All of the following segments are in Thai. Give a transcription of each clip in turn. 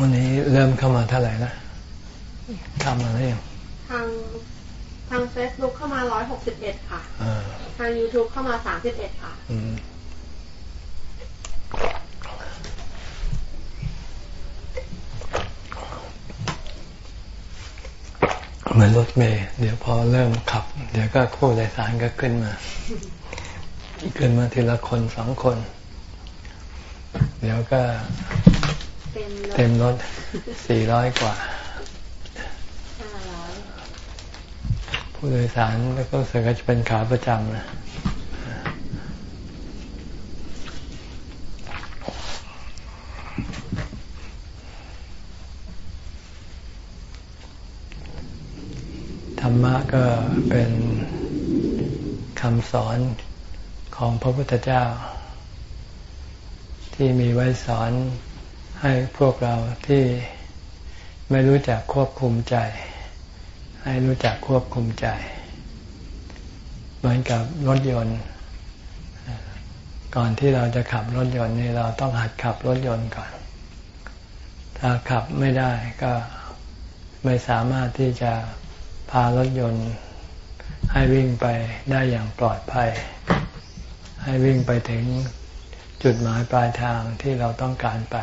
วันนี้เริ่มเข้ามาเท่าไหร่นะทำมาแล้วยังทางทางเฟซบุ๊กเข้ามาร้อยหกสิบเอ็ดค่ะทางยูทูบเข้ามาสามสิบเอ็ดค่ะเหมือนรถเมย์เดี๋ยวพอเริ่มขับ เดี๋ยวก็คู่โดยสารก็ขึ้นมา ขึ้นมาทีละคนสองคน เดี๋ยวก็ เต็มรถสี่ร้อยกว่าผู้โดยสารแล้วก็เสือก็จะเป็นขาประจำนะธรรมะก็เป็นคำสอนของพระพุทธเจ้า ที่มีไว้สอน ให้พวกเราที่ไม่รู้จักควบคุมใจ ให้รู้จักควบคุมใจ เหมือนกับรถยนต์ ก่อนที่เราจะขับรถยนต์นี่เราต้องหัดขับรถยนต์ก่อน ถ้าขับไม่ได้ก็ไม่สามารถที่จะพารถยนต์ ให้วิ่งไปได้อย่างปลอดภัย ให้วิ่งไปถึงจุดหมายปลายทางที่เราต้องการไป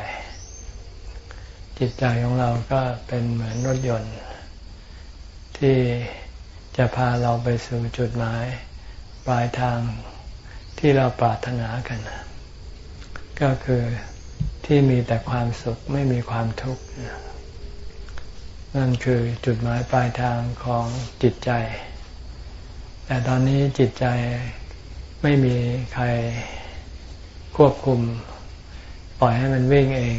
จิตใจของเราก็เป็นเหมือนรถยนต์ ที่จะพาเราไปสู่จุดหมายปลายทางที่เราปรารถนากัน ก็คือที่มีแต่ความสุขไม่มีความทุกข์นั่นคือจุดหมายปลายทางของจิตใจ แต่ตอนนี้จิตใจไม่มีใครควบคุม ปล่อยให้มันวิ่งเอง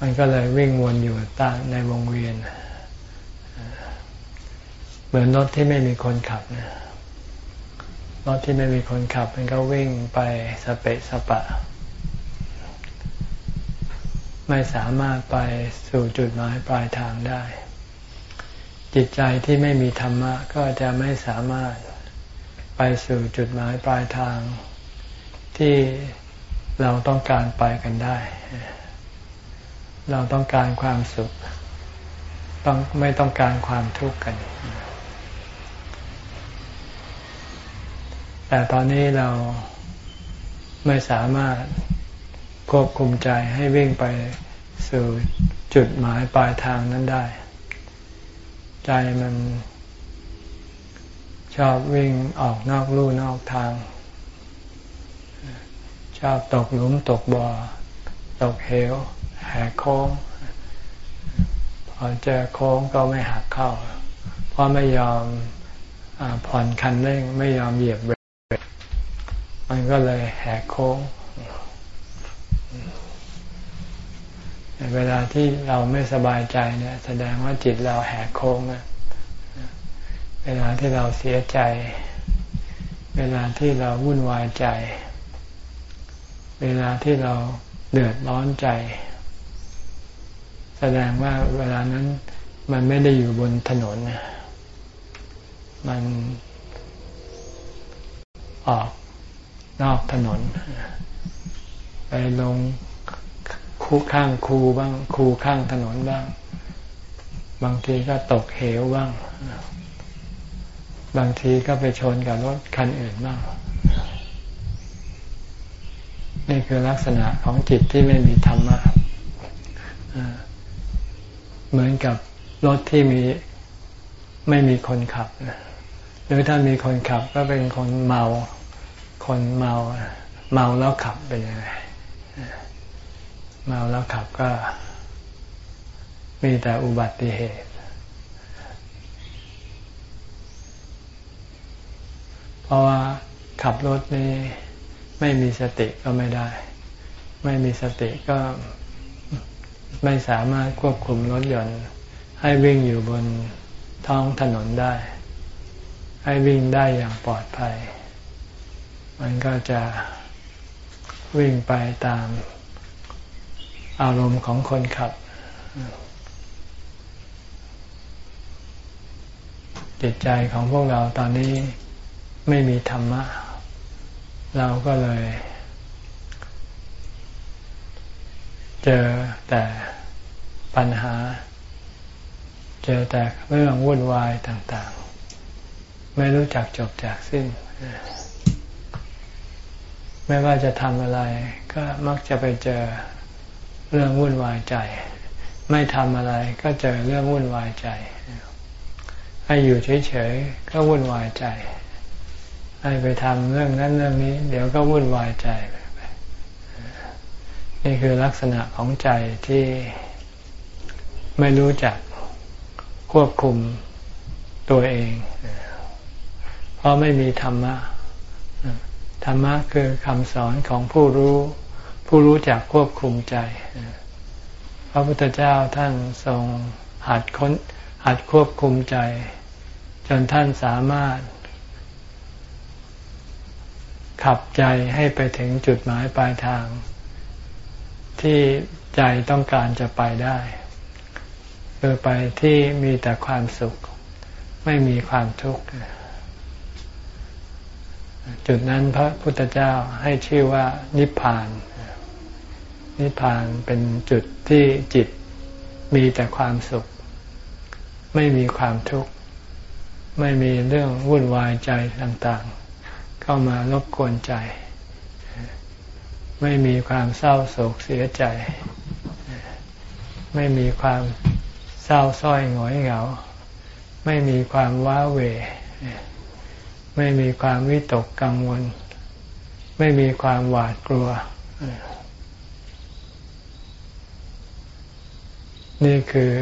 มันก็เลยวิ่งวนอยู่ตาในวงเวียน เหมือนรถที่ไม่มีคนขับนะรถที่ไม่มีคนขับ มันก็วิ่งไปสเปะสปะ ไม่สามารถไปสู่จุดหมายปลายทางได้ จิตใจที่ไม่มีธรรมะ ก็จะไม่สามารถไปสู่จุดหมายปลายทางที่เราต้องการไปกันได้ เราต้องการความสุข ต้องไม่ต้องการความทุกข์กัน แต่ตอนนี้เราไม่สามารถควบคุมใจให้วิ่งไปสู่จุดหมายปลายทางนั้นได้ ใจมันชอบวิ่งออกนอกลู่นอกทาง ชอบตกหลุมตกบ่อ ตกเหว แหกโค้งพอเจอโค้งก็ไม่หักเข้า เพราะไม่ยอมอผ่อนคันเร่ง ไม่ยอมเหยียบเบรกมันก็เลยแหกโค้ง เวลาที่เราไม่สบายใจเนี่ย แสดงว่าจิตเราแหกโค้งนะเวลาที่เราเสียใจ เวลาที่เราวุ่นวายใจ เวลาที่เราเดือดร้อนใจ แสดงว่าเวลานั้นมันไม่ได้อยู่บนถนน มันออกนอกถนน ไปลงคู่ข้างคูบ้าง คูข้างถนนบ้าง บางทีก็ตกเหวบ้าง บางทีก็ไปชนกับรถคันอื่นบ้าง นี่คือลักษณะของจิตที่ไม่มีธรรมะ เหมือนกับรถที่มีไม่มีคนขับหรือถ้ามีคนขับก็เป็นคนเมา คนเมาเมาแล้วขับเป็นยังไงเมาแล้วขับก็มีแต่อุบัติเหตุ เพราะว่าขับรถนี้ไม่มีสติก็ไม่ได้ ไม่มีสติก็ ไม่สามารถควบคุมรถยนต์ ให้วิ่งอยู่บนท้องถนนได้ ให้วิ่งได้อย่างปลอดภัย มันก็จะวิ่งไปตามอารมณ์ของคนขับ จิตใจของพวกเราตอนนี้ไม่มีธรรมะ เราก็เลย เจอแต่ปัญหา เจอแต่เรื่องวุ่นวายต่างๆ ไม่รู้จักจบจากสิ้น ไม่ว่าจะทำอะไร ก็มักจะไปเจอเรื่องวุ่นวายใจ ไม่ทำอะไรก็เจอเรื่องวุ่นวายใจ ให้อยู่เฉยๆก็วุ่นวายใจ ให้ไปทำเรื่องนั้นเรื่องนี้ เดี๋ยวก็วุ่นวายใจ นี่คือลักษณะของใจที่ไม่รู้จักควบคุมตัวเอง เพราะไม่มีธรรมะ ธรรมะคือคำสอนของผู้รู้ ผู้รู้จักควบคุมใจ พระพุทธเจ้าท่านทรงหัดค้นหัดควบคุมใจ จนท่านสามารถ ขับใจให้ไปถึงจุดหมายปลายทาง ที่ใจต้องการจะไปได้คือไปที่มีแต่ความสุข ไม่มีความทุกข์จุดนั้นพระพุทธเจ้าให้ชื่อว่านิพพาน นิพพานเป็นจุดที่จิตมีแต่ความสุข ไม่มีความทุกข์ ไม่มีเรื่องวุ่นวายใจต่างๆ เข้ามารบกวนใจ ไม่มีความเศร้าโศกเสียใจ ไม่มีความเศร้าส้อยหงอยเหงา ไม่มีความว้าเหวไม่มีความวิตกกังวล ไม่มีความหวาดกลัว นี่คือ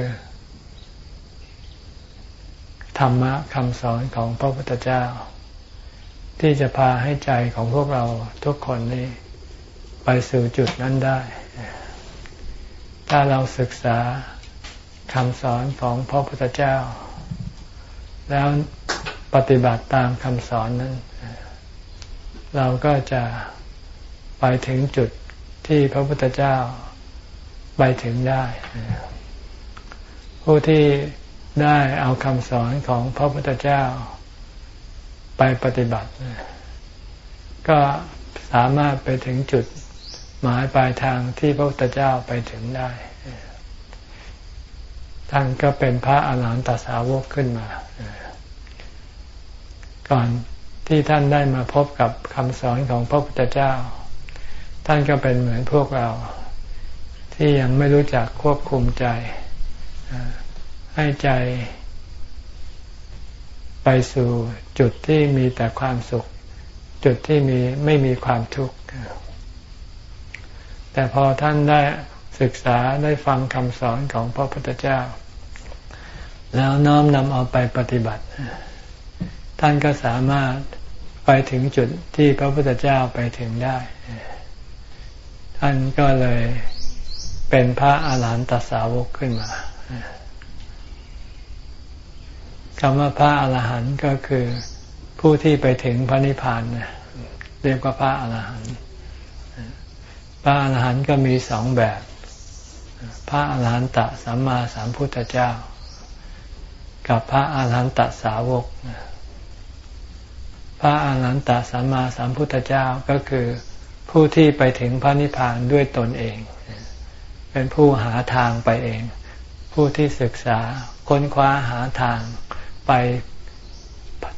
ธรรมะคำสอนของพระพุทธเจ้า ที่จะพาให้ใจของพวกเราทุกคนนี้ ไปสู่จุดนั้นได้ ถ้าเราศึกษาคำสอนของพระพุทธเจ้า แล้วปฏิบัติตามคำสอนนั้น เราก็จะไปถึงจุดที่พระพุทธเจ้าไปถึงได้ ผู้ที่ได้เอาคำสอนของพระพุทธเจ้าไปปฏิบัติ ก็สามารถไปถึงจุด หมายปลายทางที่พระพุทธเจ้าไปถึงได้ ท่านก็เป็นพระอาหารหันตสาวกขึ้นมา ก่อนที่ท่านได้มาพบกับคำสอนของพระพุทธเจ้า ท่านก็เป็นเหมือนพวกเรา ที่ยังไม่รู้จักควบคุมใจ ให้ใจ ไปสู่จุดที่มีแต่ความสุข จุดที่มีไม่มีความทุกข์ แต่พอท่านได้ศึกษาได้ฟังคำสอนของพระพุทธเจ้า แล้วน้อมนำเอาไปปฏิบัติ ท่านก็สามารถไปถึงจุดที่พระพุทธเจ้าไปถึงได้ ท่านก็เลยเป็นพระอาหารหันตสาวกขึ้นมาคำว่าพระอาหารหันต์ก็คือผู้ที่ไปถึงพระนิพพานเรียกว่าพระอาหารหันต์ ระอาหารหันต์ก็มีสองแบบ พระอาหารหันตสัมมาสัมพุทธเจ้า กับพระอาหารหันตสาวก พระอาหารหันตสัมมาสัมพุทธเจ้าก็คือผู้ที่ไปถึงพระนิพพานด้วยตนเอง เป็นผู้หาทางไปเอง ผู้ที่ศึกษาค้นคว้าหาทางไป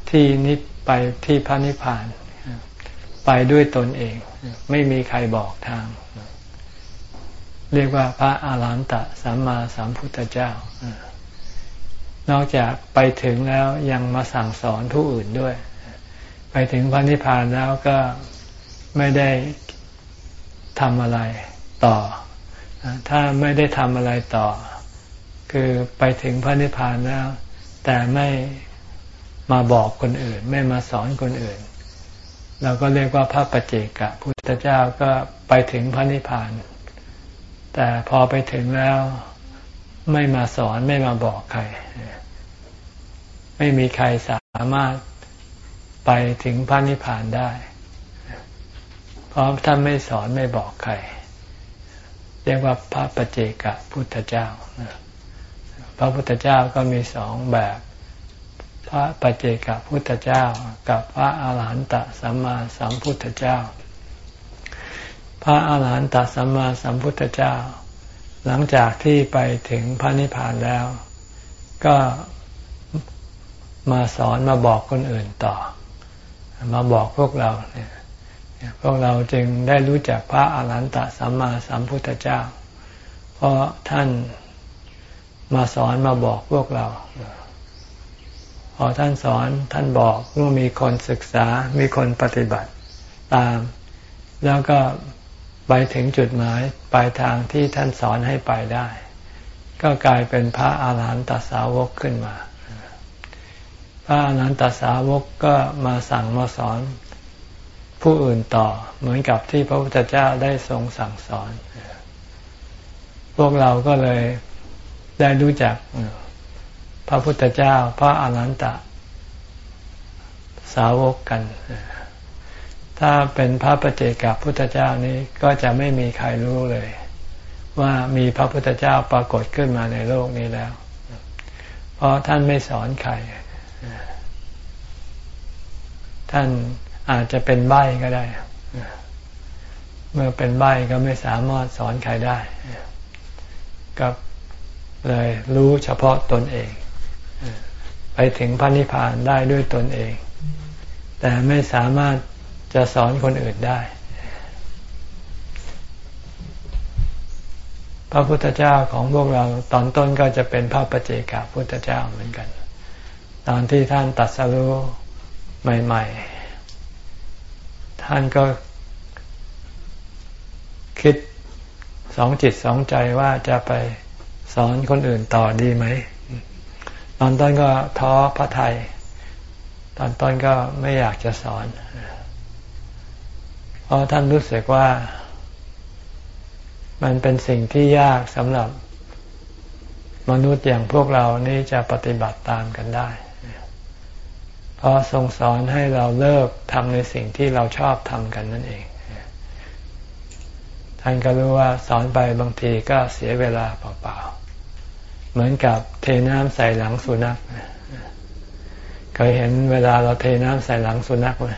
ที่นิไปที่พระนิพพาน ไปด้วยตนเอง ไม่มีใครบอกทาง เรียกว่าพระอาหารหันตสัมมาสัมพุทธเจ้า นอกจากไปถึงแล้วยังมาสั่งสอนผู้อื่นด้วย ไปถึงพระนิพพานแล้วก็ไม่ได้ทำอะไรต่อ ถ้าไม่ได้ทำอะไรต่อ คือไปถึงพระนิพพานแล้ว แต่ไม่มาบอกคนอื่น ไม่มาสอนคนอื่น เราก็เรียกว่าพระปัจเจกพุทธเจ้าก็ไปถึงพระนิพพาน แต่พอไปถึงแล้วไม่มาสอนไม่มาบอกใคร ไม่มีใครสามารถไปถึงพระนิพพานได้ เพราะท่านไม่สอนไม่บอกใคร เรียกว่าพระปเจกพุทธเจ้า พระพุทธเจ้าก็มีสองแบบ พระปเจกพุทธเจ้า กับพระอาหารหันตสัมมาสัมพุทธเจ้า พระอาหารหันตสัมมาสัมพุทธเจ้า หลังจากที่ไปถึงพระนิพพานแล้ว ก็มาสอนมาบอกคนอื่นต่อ มาบอกพวกเราเนี่ยพวกเราจึงได้รู้จักพระอาหารหันตสัมมาสัมพุทธเจ้า เพราะท่านมาสอนมาบอกพวกเรา พอท่านสอนท่านบอกเมื่อมีคนศึกษามีคนปฏิบัติตาม แล้วก็ ไปถึงจุดหมายปลายทางที่ท่านสอนให้ไปได้ ก็กลายเป็นพระอาหารหันตสาวกขึ้นมา พระอาหารหันตสาวกก็มาสั่งมาสอนผู้อื่นต่อเหมือนกับที่พระพุทธเจ้าได้ทรงสั่งสอน พวกเราก็เลยได้รู้จักพระพุทธเจ้า พระอรหันตสาวกกัน ถ้าเป็นพระปเจกับพุทธเจ้านี้ก็จะไม่มีใครรู้เลย ว่ามีพระพุทธเจ้าปรากฏขึ้นมาในโลกนี้แล้ว เพราะท่านไม่สอนใคร ท่านอาจจะเป็นใบ้ก็ได้ เมื่อเป็นใบ้ก็ไม่สามารถสอนใครได้ ก็เลยรู้เฉพาะตนเอง ไปถึงพระนิพพานได้ด้วยตนเอง แต่ไม่สามารถ จะสอนคนอื่นได้ พระพุทธเจ้าของพวกเราตอนต้นก็จะเป็นพระปเจกาพุทธเจ้าเหมือนกัน ตอนที่ท่านตัดสรู้ใหม่ ๆ ท่านก็คิดสองจิตสองใจว่าจะไปสอนคนอื่นต่อดีไหม ตอนต้นก็ท้อพระไทย ตอนต้นก็ไม่อยากจะสอน เพราะท่านรู้สึกว่า มันเป็นสิ่งที่ยากสำหรับมนุษย์อย่างพวกเรานี่จะปฏิบัติตามกันได้ เพราะทรงสอนให้เราเลิกทำในสิ่งที่เราชอบทำกันนั่นเอง ท่านก็รู้ว่าสอนไปบางทีก็เสียเวลาเปล่าๆ เหมือนกับเทน้ำใส่หลังสุนัขเคยเห็นเวลาเราเทน้ำใส่หลังสุนัขไหม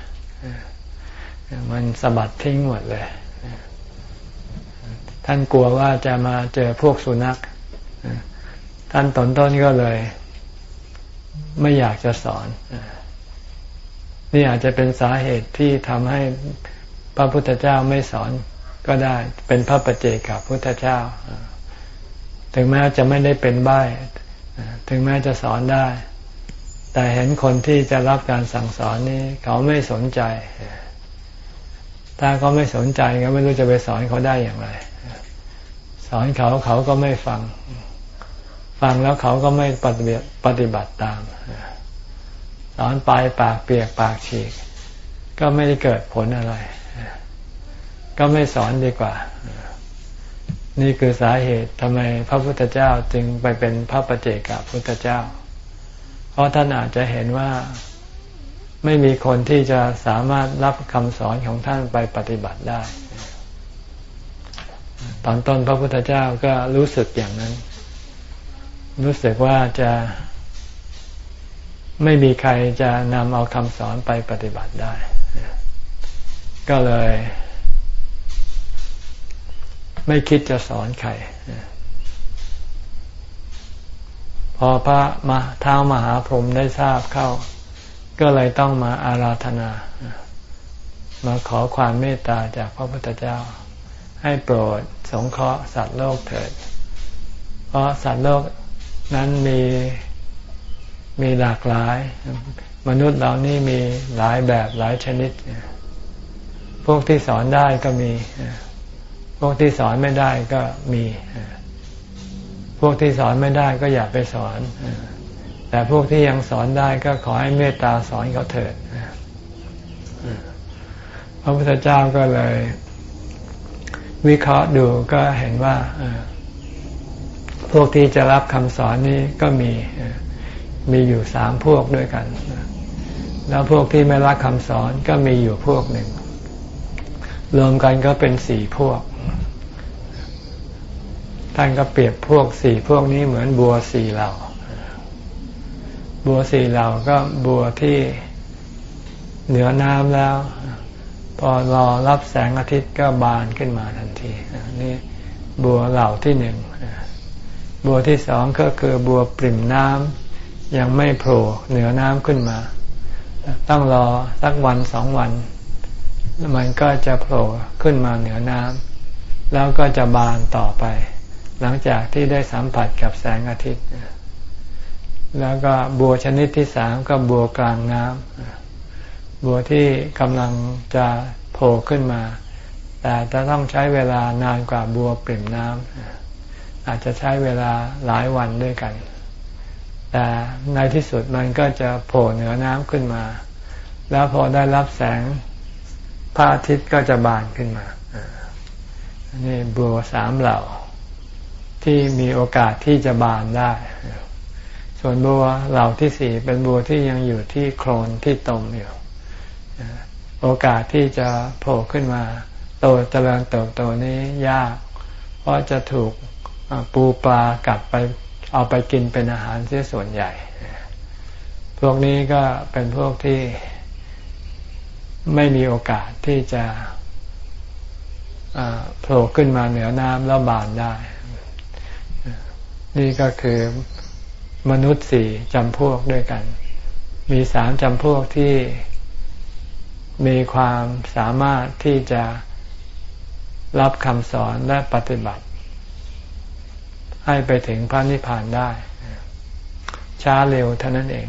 มันสะบัดทิ้งหมดเลย ท่านกลัวว่าจะมาเจอพวกสุนัข ท่านตนต้นก็เลย ไม่อยากจะสอน นี่อาจจะเป็นสาเหตุที่ทำให้พระพุทธเจ้าไม่สอนก็ได้ เป็นพระปเจกับพุทธเจ้า ถึงแม้จะไม่ได้เป็นใบ้ถึงแม้จะสอนได้ แต่เห็นคนที่จะรับการสั่งสอนนี้ เขาไม่สนใจ ถ้าเขาไม่สนใจก็ไม่รู้จะไปสอนเขาได้อย่างไร สอนเขาเขาก็ไม่ฟัง ฟังแล้วเขาก็ไม่ปฏิบัติปฏิบัติตาม สอนไปปากเปียกปากฉีก ก็ไม่ได้เกิดผลอะไร ก็ไม่สอนดีกว่า นี่คือสาเหตุทำไมพระพุทธเจ้าจึงไปเป็นพระปเจกับพุทธเจ้า เพราะท่านอาจจะเห็นว่า ไม่มีคนที่จะสามารถรับคำสอนของท่านไปปฏิบัติได้ ตอนต้นพระพุทธเจ้าก็รู้สึกอย่างนั้น รู้สึกว่าจะไม่มีใครจะนำเอาคำสอนไปปฏิบัติได้ ก็เลย ไม่คิดจะสอนใครพอพระมาเท้ามหาพรหมได้ทราบเข้า ก็เลยต้องมาอาราธนา มาขอความเมตตาจากพระพุทธเจ้า ให้โปรดสงเคราะห์สัตว์โลกเถิด เพราะสัตว์โลกนั้นมีมีหลากหลาย มนุษย์เรานี่มีหลายแบบหลายชนิด พวกที่สอนได้ก็มี พวกที่สอนไม่ได้ก็มี พวกที่สอนไม่ได้ก็อย่าไปสอน แต่พวกที่ยังสอนได้ก็ขอให้เมตตาสอนเขาเถิดพระพุทธเจ้าก็เลย วิเคราะห์ดูก็เห็นว่าพวกที่จะรับคำสอนนี้ก็มีมีอยู่สามพวกด้วยกัน แล้วพวกที่ไม่รับคำสอนก็มีอยู่พวกหนึ่ง รวมกันก็เป็นสี่พวก ท่านก็เปรียบพวกสี่พวกนี้เหมือนบัวสี่เหล่า บัวสี่เหล่าก็บัวที่เหนือน้ำแล้ว พอรอรับแสงอาทิตย์ก็บานขึ้นมาทันทีนี่บัวเหล่าที่หนึ่งบัวที่สองก็คือบัวปริ่มน้ำยังไม่โผล่เหนือน้ำขึ้นมา ต้องรอสักวันสองวันมันก็จะโผล่ขึ้นมาเหนือน้ำแล้วก็จะบานต่อไป หลังจากที่ได้สัมผัสกับแสงอาทิตย์ แล้วก็บัวชนิดที่สามก็บัวกลางน้ำบัวที่กำลังจะโผล่ขึ้นมา แต่จะต้องใช้เวลานานกว่าบัวปริ่มน้ำอาจจะใช้เวลาหลายวันด้วยกัน แต่ในที่สุดมันก็จะโผล่เหนือน้ำขึ้นมา แล้วพอได้รับแสงพระอาทิตย์ก็จะบานขึ้นมานี่บัวสามเหล่าที่มีโอกาสที่จะบานได้ ส่วนบัวเหล่าที่สี่เป็นบัวที่ยังอยู่ที่โคลนที่ตมอยู่โอกาสที่จะโผล่ขึ้นมาโตเจริญเติบโตนี้ยาก เพราะจะถูกปูปลากัดไปเอาไปกินเป็นอาหารเสียส่วนใหญ่ พวกนี้ก็เป็นพวกที่ไม่มีโอกาสที่จะโผล่ขึ้นมาเหนือน้ำแล้วบานได้ นี่ก็คือ มนุษย์สี่จำพวกด้วยกัน มีสามจำพวกที่มีความสามารถที่จะรับคำสอนและปฏิบัติ ให้ไปถึงพระนิพพานได้ ช้าเร็วเท่านั้นเอง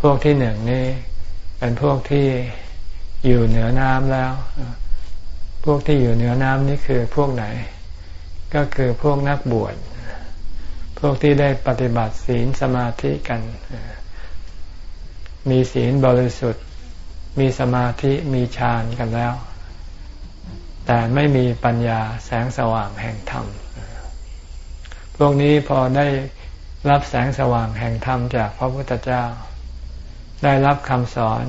พวกที่หนึ่งนี่เป็นพวกที่อยู่เหนือน้ำแล้ว พวกที่อยู่เหนือน้ำนี่คือพวกไหน ก็คือพวกนักบวช พวกที่ได้ปฏิบัติศีลสมาธิกัน มีศีลบริสุทธิ์ มีสมาธิมีฌานกันแล้ว แต่ไม่มีปัญญาแสงสว่างแห่งธรรม พวกนี้พอได้รับแสงสว่างแห่งธรรมจากพระพุทธเจ้า ได้รับคำสอน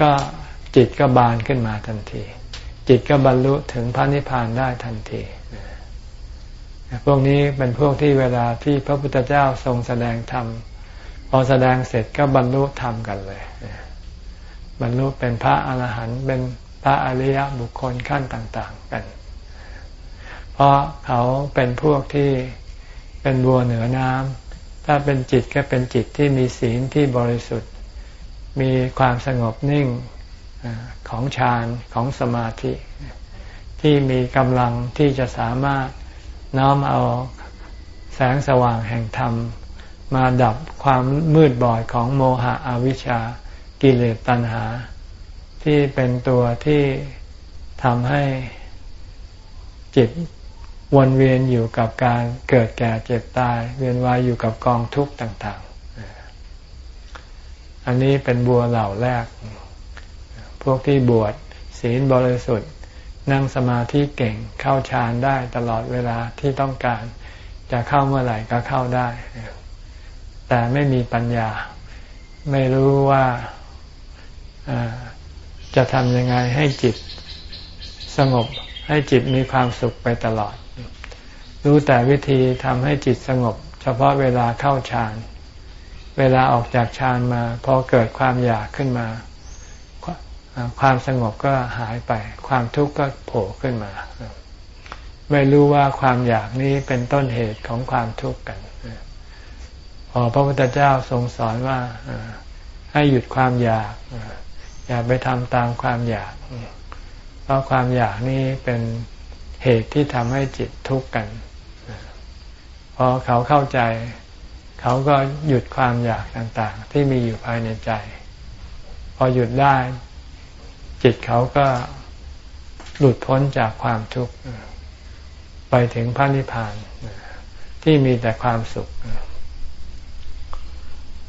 ก็จิตก็บานขึ้นมาทันที จิตก็บรรลุถึงพระนิพพานได้ทันที พวกนี้เป็นพวกที่เวลาที่พระพุทธเจ้าทรงแสดงธรรมพอแสดงเสร็จก็บรรลุธรรมกันเลยบรรลุเป็นพระอรหันต์เป็นพระอริยบุคคลขั้นต่าง ๆ กัน เพราะเขาเป็นพวกที่เป็นบัวเหนือน้ำถ้าเป็นจิตก็เป็นจิตที่มีศีลที่บริสุทธิ์ มีความสงบนิ่งของฌานของสมาธิ ที่มีกำลังที่จะสามารถ น้อมเอาแสงสว่างแห่งธรรม มาดับความมืดบอดของโมหะอวิชชากิเลสตัณหา ที่เป็นตัวที่ทำให้จิตวนเวียนอยู่กับการเกิดแก่เจ็บตาย เวียนว่ายอยู่กับกองทุกข์ต่าง ๆ อันนี้เป็นบัวเหล่าแรก พวกที่บวชศีลบริสุทธิ์ นั่งสมาธิเก่งเข้าฌานได้ตลอดเวลาที่ต้องการ จะเข้าเมื่อไหร่ก็เข้าได้ แต่ไม่มีปัญญา ไม่รู้ว่าจะทำยังไงให้จิตสงบ ให้จิตมีความสุขไปตลอด รู้แต่วิธีทำให้จิตสงบ เฉพาะเวลาเข้าฌาน เวลาออกจากฌานมาพอเกิดความอยากขึ้นมา ความสงบก็หายไป ความทุกข์ก็โผล่ขึ้นมา ไม่รู้ว่าความอยากนี้เป็นต้นเหตุของความทุกข์กันพอพระพุทธเจ้าทรงสอนว่าให้หยุดความอยาก อย่าไปทำตามความอยาก เพราะความอยากนี้เป็นเหตุที่ทำให้จิตทุกข์กันพอเขาเข้าใจ เขาก็หยุดความอยากต่างๆ ที่มีอยู่ภายในใจ พอหยุดได้ จิตเขาก็หลุดพ้นจากความทุกข์ไปถึงพระนิพพานที่มีแต่ความสุข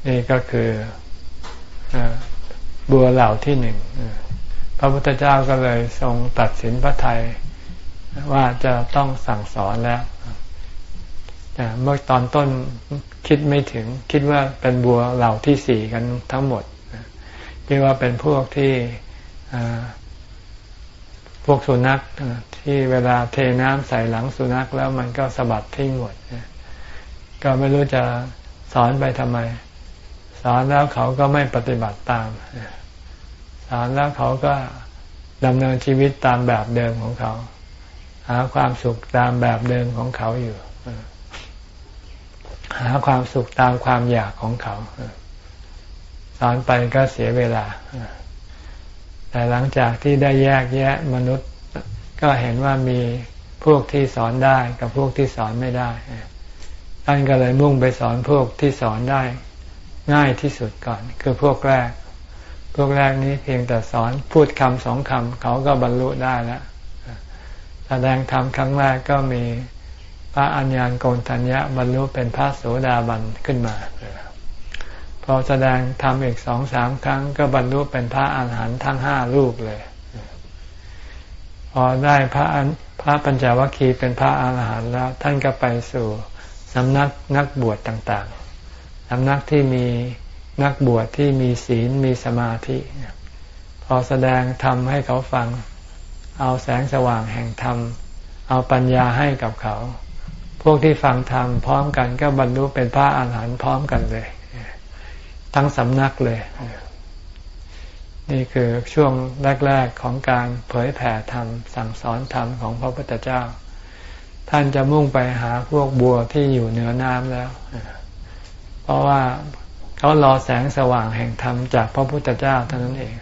นี่ก็คือบัวเหล่าที่หนึ่งพระพุทธเจ้าก็เลยทรงตัดสินพระไทยว่าจะต้องสั่งสอนแล้วเมื่อตอนต้นคิดไม่ถึง คิดว่าเป็นบัวเหล่าที่สี่กันทั้งหมดคิดว่าเป็นพวกที่ พวกสุนัขที่เวลาเทน้ำใส่หลังสุนัขแล้วมันก็สะบัดทิ้งหมดก็ไม่รู้จะสอนไปทำไม สอนแล้วเขาก็ไม่ปฏิบัติตาม สอนแล้วเขาก็ดำเนินชีวิตตามแบบเดิมของเขา หาความสุขตามแบบเดิมของเขาอยู่ หาความสุขตามความอยากของเขา สอนไปก็เสียเวลา แต่หลังจากที่ได้แยกแยะมนุษย์ ก็เห็นว่ามีพวกที่สอนได้กับพวกที่สอนไม่ได้ ท่านก็เลยมุ่งไปสอนพวกที่สอนได้ ง่ายที่สุดก่อน คือพวกแรก พวกแรกนี้เพียงแต่สอนพูดคำสองคำเขาก็บรรลุได้แล้วแสดงธรรมครั้งแรกก็มีพระอัญญาณโกนทัญญะบรรลุเป็นพระโสดาบันขึ้นมา พอแสดงธรรมอีกสองสามครั้ง ก็บรรลุเป็นพระอาหารหันต์ทั้งห้ารูปเลย พอได้พระพระปัญจวัคคีย์เป็นพระอาหารหันต์แล้ว ท่านก็ไปสู่สำนักนักบวชต่างๆสำนักที่มีนักบวชที่มีศีลมีสมาธิ พอแสดงธรรมให้เขาฟัง เอาแสงสว่างแห่งธรรม เอาปัญญาให้กับเขา พวกที่ฟังธรรมพร้อมกันก็บรรลุเป็นพระอาหารหันต์พร้อมกันเลย ทั้งสำนักเลย นี่คือช่วงแรก ๆของการเผยแผ่ธรรม สั่งสอนธรรมของพระพุทธเจ้า ท่านจะมุ่งไปหาพวกบัวที่อยู่เหนือน้ำแล้ว เพราะว่าเขารอแสงสว่างแห่งธรรมจากพระพุทธเจ้าเท่านั้นเอง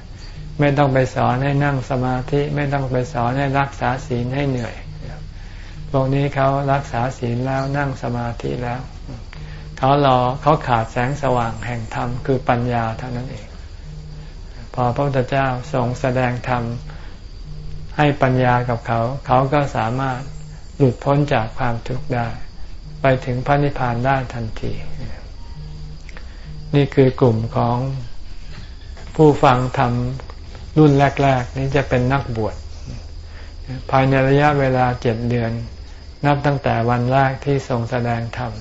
ไม่ต้องไปสอนให้นั่งสมาธิ ไม่ต้องไปสอนให้รักษาศีลให้เหนื่อยพวกนี้เขารักษาศีลแล้วนั่งสมาธิแล้ว เขารอเขาขาดแสงสว่างแห่งธรรมคือปัญญาเท่านั้นเอง พอพระพุทธเจ้าทรงแสดงธรรมให้ปัญญากับเขา เขาก็สามารถหลุดพ้นจากความทุกข์ได้ ไปถึงพระนิพพานได้ทันที นี่คือกลุ่มของผู้ฟังธรรมรุ่นแรก ๆ นี้จะเป็นนักบวชภายในระยะเวลาเจ็ดเดือน นับตั้งแต่วันแรกที่ทรงแสดงธรรม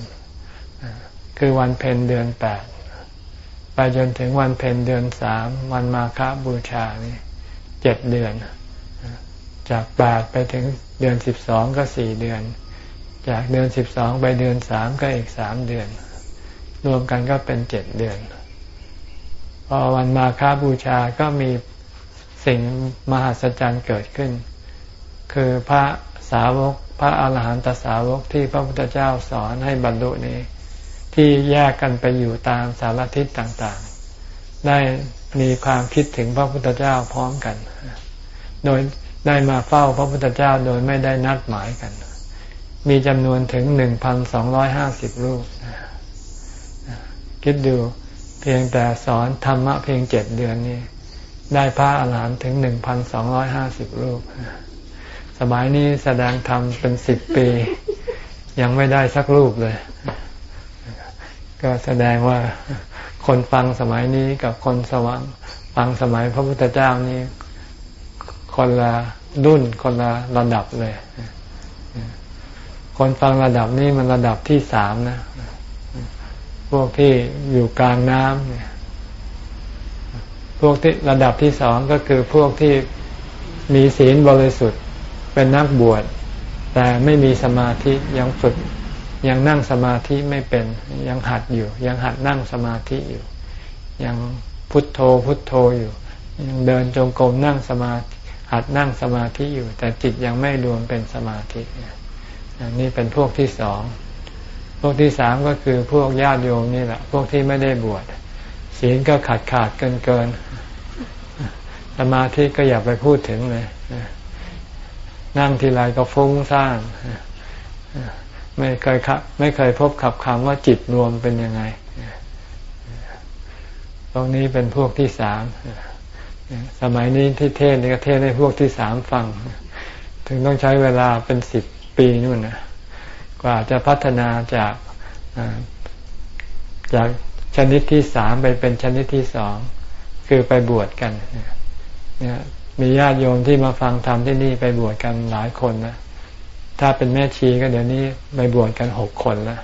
คือวันเพ็ญเดือนแปดไปจนถึงวันเพ็ญเดือนสามวันมาฆบูชานี่เจ็ดเดือน จากแปดไปถึงเดือนสิบสองก็สี่เดือน จากเดือนสิบสองไปเดือนสามก็อีกสามเดือน รวมกันก็เป็นเจ็ดเดือน พอวันมาคาบูชาก็มีสิ่งมหัศจรรย์เกิดขึ้น คือพระสาวกพระอาหารหันตสาวกที่พระพุทธเจ้าสอนให้บรรลุนี้ ที่แยกกันไปอยู่ตามสารทิศต่างๆ ได้มีความคิดถึงพระพุทธเจ้าพร้อมกัน โดยได้มาเฝ้าพระพุทธเจ้าโดยไม่ได้นัดหมายกัน มีจำนวนถึงหนึ่งพันสองร้อยห้าสิบรูป คิดดูเพียงแต่สอนธรรมะเพียงเจ็ดเดือนนี้ได้พระอาหารหันต์ถึงหนึ่งพันสองร้อยห้าสิบรูป สมัยนี้แสดงธรรมเป็นสิบปี ยังไม่ได้สักรูปเลย ก็แสดงว่าคนฟังสมัยนี้กับคนสว่างฟังสมัยพระพุทธเจ้านี้คนละรุ่นคนละระดับเลย คนฟังระดับนี้มันระดับที่สามนะ พวกที่อยู่กลางน้ำเนี่ย พวกที่ระดับที่สองก็คือพวกที่มีศีลบริสุทธิ์เป็นนักบวช แต่ไม่มีสมาธิยังฝึก ยังนั่งสมาธิไม่เป็น ยังหัดอยู่ ยังหัดนั่งสมาธิอยู่ ยังพุทโธพุทโธอยู่ยังเดินจงกรมนั่งสมาหัดนั่งสมาธิอยู่ แต่จิตยังไม่รวมเป็นสมาธินี่เป็นพวกที่สองพวกที่สามก็คือพวกญาติโยมนี่แหละ พวกที่ไม่ได้บวชศีลก็ขาดขาดเกินเกินสมาธิก็อย่าไปพูดถึงเลยนั่งทีไรก็ฟุ้งซ่าน ไม่เคยขับ ไม่เคยพบขับคำว่าจิตรวมเป็นยังไงตรงนี้เป็นพวกที่สามสมัยนี้ที่เทศนี่ก็เทศให้พวกที่สามฟัง ถึงต้องใช้เวลาเป็นสิบปีนู่นนะกว่าจะพัฒนาจากจากชนิดที่สามไปเป็นชนิดที่สองคือไปบวชกันเนี่ยมีญาติโยมที่มาฟังธรรมที่นี่ไปบวชกันหลายคนนะ ถ้าเป็นแม่ชีก็เดี๋ยวนี้ไปบวชกันหกคนแล้ว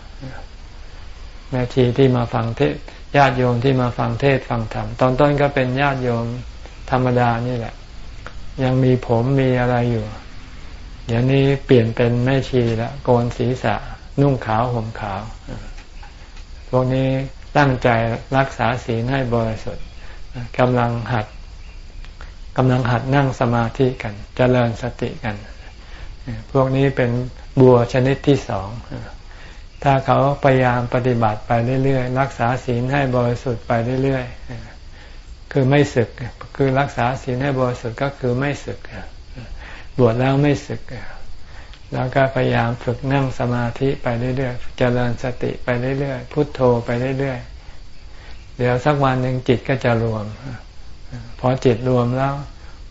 แม่ชีที่มาฟังเทศญาติโยมที่มาฟังเทศฟังธรรมตอนต้นก็เป็นญาติโยมธรรมดานี่แหละ ยังมีผมมีอะไรอยู่ เดี๋ยวนี้เปลี่ยนเป็นแม่ชีแล้วโกนศีรษะ นุ่งขาวห่มขาวพวกนี้ตั้งใจรักษาศีลให้บริสุทธิ์กำลังหัดกำลังหัดนั่งสมาธิกันจเจริญสติกัน พวกนี้เป็นบัวชนิดที่สอง ถ้าเขาพยายามปฏิบัติไปเรื่อยๆ รักษาศีลให้บริสุทธิ์ไปเรื่อยๆ คือไม่ศึก คือรักษาศีลให้บริสุทธิ์ก็คือไม่ศึก บวชแล้วไม่ศึก แล้วก็พยายามฝึกนั่งสมาธิไปเรื่อยๆ เจริญสติไปเรื่อยๆ พุทโธไปเรื่อยๆ เดี๋ยวสักวันหนึ่งจิตก็จะรวม พอจิตรวมแล้ว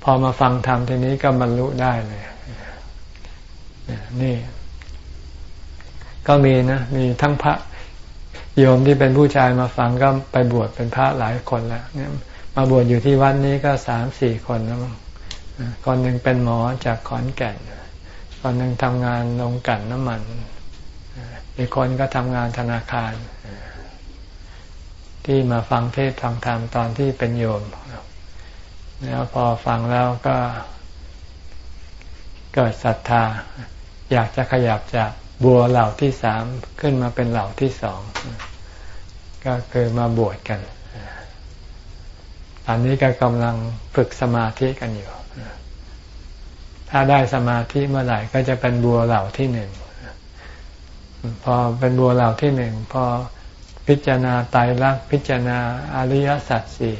พอมาฟังธรรมทีนี้ก็บรรลุได้เลย นี่ ก็มีนะมีทั้งพระโยมที่เป็นผู้ชายมาฟังก็ไปบวชเป็นพระหลายคนแล้วเนี่ยมาบวชอยู่ที่วัดนี้ก็สามสี่คนแล้วคนหนึ่งเป็นหมอจากขอนแก่นคนหนึ่งทำงานลงกันน้ำมันอีกคนก็ทำงานธนาคาร ที่มาฟังเทศฟังธรรมตอนที่เป็นโยมแล้วพอฟังแล้วก็เกิดศรัทธา อยากจะขยับจากบัวเหล่าที่สามขึ้นมาเป็นเหล่าที่สองก็คือมาบวชกันตอนนี้ก็กำลังฝึกสมาธิกันอยู่ ถ้าได้สมาธิเมื่อไหร่ก็จะเป็นบัวเหล่าที่หนึ่ง พอเป็นบัวเหล่าที่หนึ่งพอพิจารณาตายรักพิจารณาอริยสัจสี่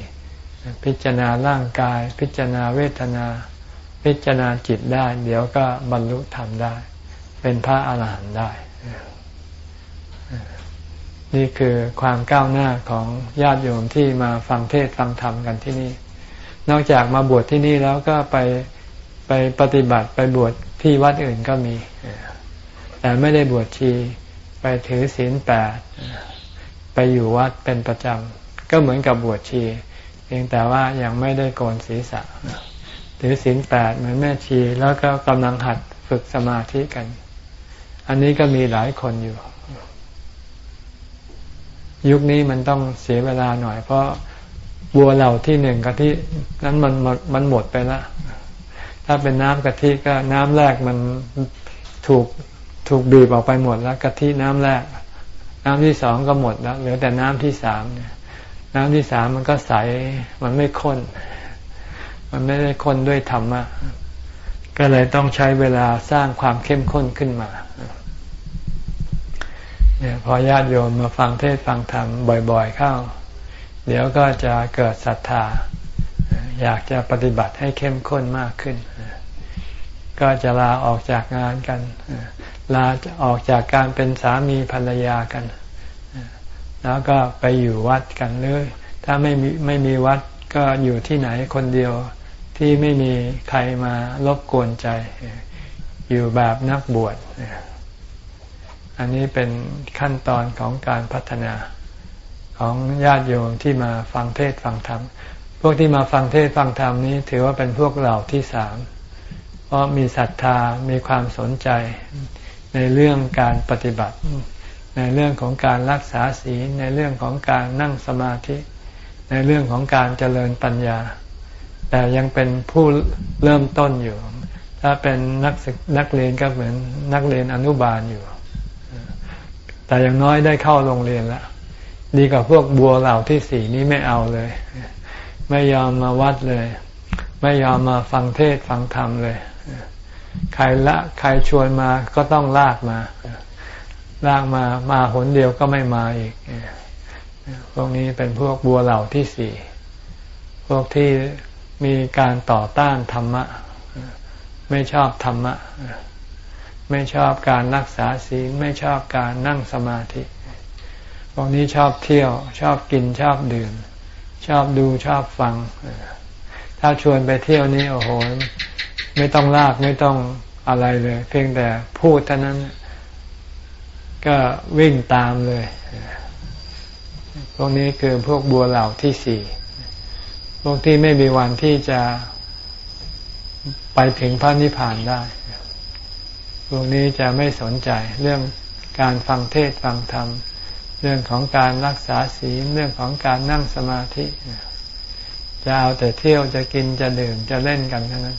พิจารณาร่างกาย พิจารณาเวทนา พิจารณาจิตได้ เดี๋ยวก็บรรลุธรรมได้ เป็นพระอาหารหันต์ได้ นี่คือความก้าวหน้าของญาติโยมที่มาฟังเทศฟังธรรมกันที่นี่ นอกจากมาบวชที่นี่แล้วก็ไปไปปฏิบัติไปบวชที่วัดอื่นก็มี แต่ไม่ได้บวชชีไปถือศีลแปดไปอยู่วัดเป็นประจำ ก็เหมือนกับบวชชีเพียงแต่ว่ายังไม่ได้โกนศีรษะถือศีลแปดเหมือนแม่ชี แล้วก็กำลังหัดฝึกสมาธิกัน อันนี้ก็มีหลายคนอยู่ ยุคนี้มันต้องเสียเวลาหน่อย เพราะบัวเหล่าที่หนึ่งกะทินั้นมันมันหมดไปละถ้าเป็นน้ำกะทิก็น้ำแรกมันถูกถูกบีบออกไปหมดแล้วกะทิน้ำแรก น้ำที่สองก็หมดแล้วเหลือแต่น้ำที่สามเนี่ยน้ำที่สามมันก็ใส มันไม่ข้น มันไม่ได้ข้นด้วยธรรมะ ก็เลยต้องใช้เวลาสร้างความเข้มข้นขึ้นมา เนี่ยพอญาติโยมมาฟังเทศฟังธรรมบ่อยๆเข้า เดี๋ยวก็จะเกิดศรัทธา อยากจะปฏิบัติให้เข้มข้นมากขึ้น ก็จะลาออกจากงานกันลาออกจากการเป็นสามีภรรยากัน แล้วก็ไปอยู่วัดกันเลยถ้าไม่มีไม่มีวัดก็อยู่ที่ไหนคนเดียวที่ไม่มีใครมารบกวนใจ อยู่แบบนักบวช อันนี้เป็นขั้นตอนของการพัฒนาของญาติโยมที่มาฟังเทศฟังธรรม พวกที่มาฟังเทศฟังธรรมนี้ถือว่าเป็นพวกเหล่าที่สาม เพราะมีศรัทธา มีความสนใจในเรื่องการปฏิบัติ ในเรื่องของการรักษาศีล ในเรื่องของการนั่งสมาธิ ในเรื่องของการเจริญปัญญา แต่ยังเป็นผู้เริ่มต้นอยู่ ถ้าเป็นนักนักเรียนก็เหมือนนักเรียนอนุบาลอยู่ แต่อย่างน้อยได้เข้าโรงเรียนล้วดีกว่าพวกบัวเหล่าที่สี่นี้ไม่เอาเลย ไม่ยอมมาวัดเลย ไม่ยอมมาฟังเทศฟังธรรมเลย ใครละใครชวนมาก็ต้องลากมา ลากมามาหนเดียวก็ไม่มาอีกพวกนี้เป็นพวกบัวเหล่าที่สี่พวกที่มีการต่อต้านธรรมะ ไม่ชอบธรรมะ ไม่ชอบการรักษาศีลไม่ชอบการนั่งสมาธิ พวกนี้ชอบเที่ยว ชอบกินชอบดื่ม ชอบดูชอบฟัง ถ้าชวนไปเที่ยวนี้โอ้โห ไม่ต้องลากไม่ต้องอะไรเลย เพียงแต่พูดเท่านั้น ก็วิ่งตามเลย พวกนี้คือพวกบัวเหล่าที่สี่ พวกที่ไม่มีวันที่จะไปถึงพระนิพพานได้ พวกนี้จะไม่สนใจเรื่องการฟังเทศฟังธรรม เรื่องของการรักษาศีลเรื่องของการนั่งสมาธิ จะเอาแต่เที่ยวจะกินจะดื่มจะเล่นกันเท่านั้น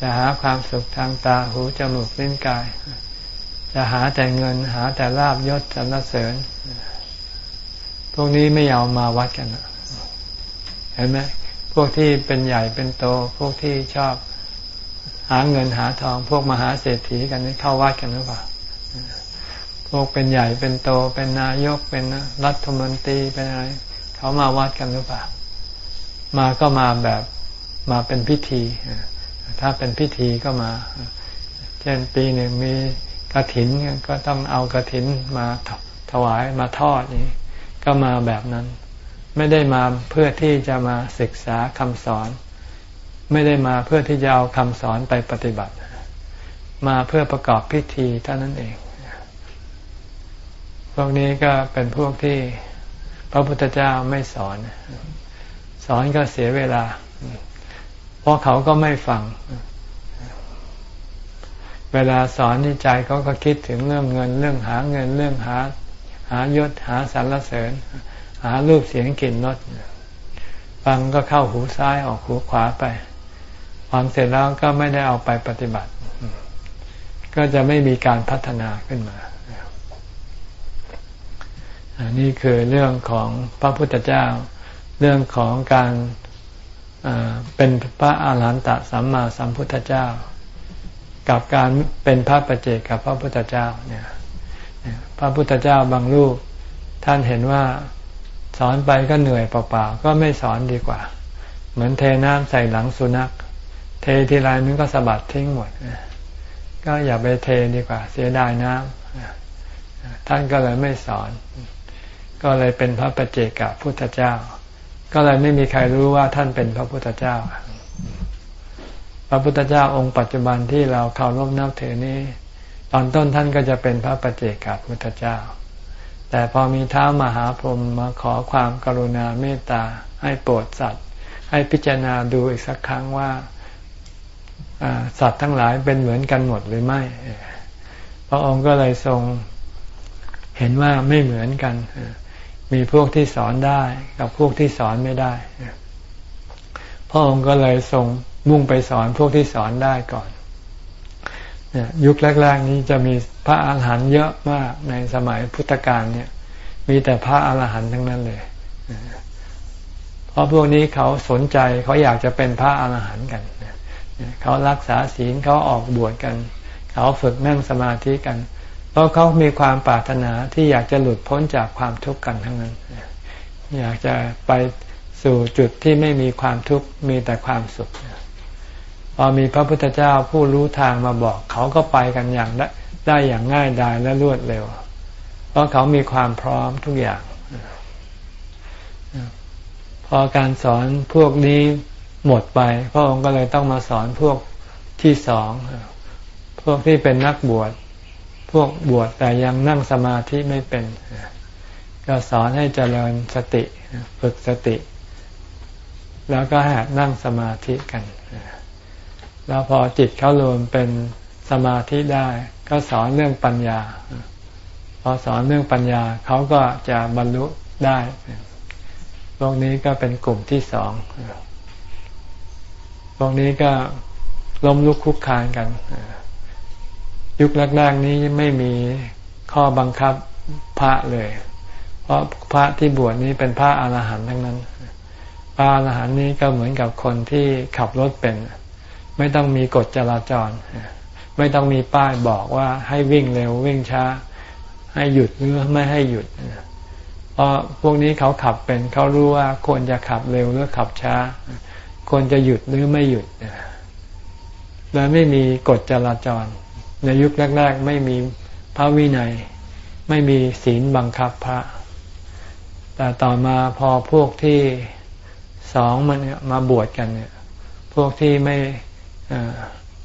จะหาความสุขทางตาหูจมูกลิ้นกาย จะหาแต่เงินหาแต่ลาบยศสรรเสริญ พวกนี้ไม่ยอมมาวัดกันเห็นไหมพวกที่เป็นใหญ่เป็นโต พวกที่ชอบ หาเงินหาทอง พวกมหาเศรษฐีกันนี่เข้าวัดกันหรือเปล่าพวกเป็นใหญ่เป็นโตเป็นนายกเป็นรัฐมนตรีเป็นอะไรเขามาวัดกันหรือเปล่ามาก็มาแบบมาเป็นพิธีถ้าเป็นพิธีก็มาเช่นปีหนึ่งมีกระถินก็ต้องเอากระถินมาถวายมาทอดนี้ ก็มาแบบนั้น ไม่ได้มาเพื่อที่จะมาศึกษาคำสอน ไม่ได้มาเพื่อที่จะเอาคำสอนไปปฏิบัติ มาเพื่อประกอบพิธีเท่านั้นเอง พวกนี้ก็เป็นพวกที่พระพุทธเจ้าไม่สอน สอนก็เสียเวลา เพราะเขาก็ไม่ฟัง เวลาสอนนี่ใจเขาก็คิดถึงเรื่องเงิน เรื่องหาเงินเรื่องหา หายศหาสรรเสริญ หารูปเสียงกลิ่นรสฟังก็เข้าหูซ้ายออกหูขวาไป ฟังเสร็จแล้วก็ไม่ได้เอาไปปฏิบัติ ก็จะไม่มีการพัฒนาขึ้นมานี่คือเรื่องของพระพุทธเจ้า เรื่องของการเป็นพระอาหารหันตสัมมาสัมพุทธเจ้า กับการเป็นพระประเจกับพระพุทธเจ้าเนี่ยพระพุทธเจ้าบางรูป ท่านเห็นว่าสอนไปก็เหนื่อยเปล่าๆก็ไม่สอนดีกว่า เหมือนเทน้ำใส่หลังสุนัข เททีไรมันก็สะบัดทิ้งหมด ก็อย่าไปเทดีกว่า เสียดายน้ำท่านก็เลยไม่สอน ก็เลยเป็นพระปัจเจกพุทธเจ้า ก็เลยไม่มีใครรู้ว่าท่านเป็นพระพุทธเจ้า พระพุทธเจ้าองค์ปัจจุบันที่เราเคารพนับถือนี้ ตอนต้นท่านก็จะเป็นพระปัจเจกพุทธเจ้า แต่พอมีท้ามหาพรหมมาขอความกรุณาเมตตาให้โปรดสัตว์ ให้พิจารณาดูอีกสักครั้งว่า สัตว์ทั้งหลายเป็นเหมือนกันหมดหรือไม่ พระองค์ก็เลยทรงเห็นว่าไม่เหมือนกัน มีพวกที่สอนได้กับพวกที่สอนไม่ได้ พระองค์ก็เลยส่งมุ่งไปสอนพวกที่สอนได้ก่อน ยุคแรก ๆ นี้จะมีพระอาหารหันต์เยอะมากในสมัยพุทธกาลเนี่ย มีแต่พระอาหารหันต์ทั้งนั้นเลย เพราะพวกนี้เขาสนใจเขาอยากจะเป็นพระอาหารหันต์กันเเขารักษาศีลเขาออกบวชกัน เขาฝึกนั่งสมาธิกัน เพราะเขามีความปรารถนาที่อยากจะหลุดพ้นจากความทุกข์กันทั้งนั้น อยากจะไปสู่จุดที่ไม่มีความทุกข์มีแต่ความสุขพอมีพระพุทธเจ้าผู้รู้ทางมาบอก เขาก็ไปกันอย่างได้อย่างง่ายดายและรวดเร็ว เพราะเขามีความพร้อมทุกอย่าง พอการสอนพวกนี้ หมดไป พระองค์ก็เลยต้องมาสอนพวกที่สอง พวกที่เป็นนักบวช พวกบวชแต่ยังนั่งสมาธิไม่เป็น ก็สอนให้เจริญสติ ฝึกสติ แล้วก็หัดนั่งสมาธิกัน แล้วพอจิตเขารวมเป็นสมาธิได้ ก็สอนเรื่องปัญญา พอสอนเรื่องปัญญาเขาก็จะบรรลุได้ พวกนี้ก็เป็นกลุ่มที่สอง วกนี้ก็ล้มลุกคุกคานกัน ยุคแรกๆนี้ไม่มีข้อบังคับพระเลย เพราะพระที่บวชนี้เป็นพระอรหันต์ทั้งนั้น พระอรหันต์นี้ก็เหมือนกับคนที่ขับรถเป็น ไม่ต้องมีกฎจราจร ไม่ต้องมีป้ายบอกว่าให้วิ่งเร็ววิ่งช้า ให้หยุดหรือไม่ให้หยุดเพราะพวกนี้เขาขับเป็นเขารู้ว่าควรจะขับเร็วหรือขับช้า ควรจะหยุดหรือไม่หยุดเลยไม่มีกฎจราจร ในยุคแรก ๆ ไม่มีพระวินัย ไม่มีศีลบังคับพระ แต่ต่อมาพอพวกที่สองมันมาบวชกันเนี่ย พวกที่ไม่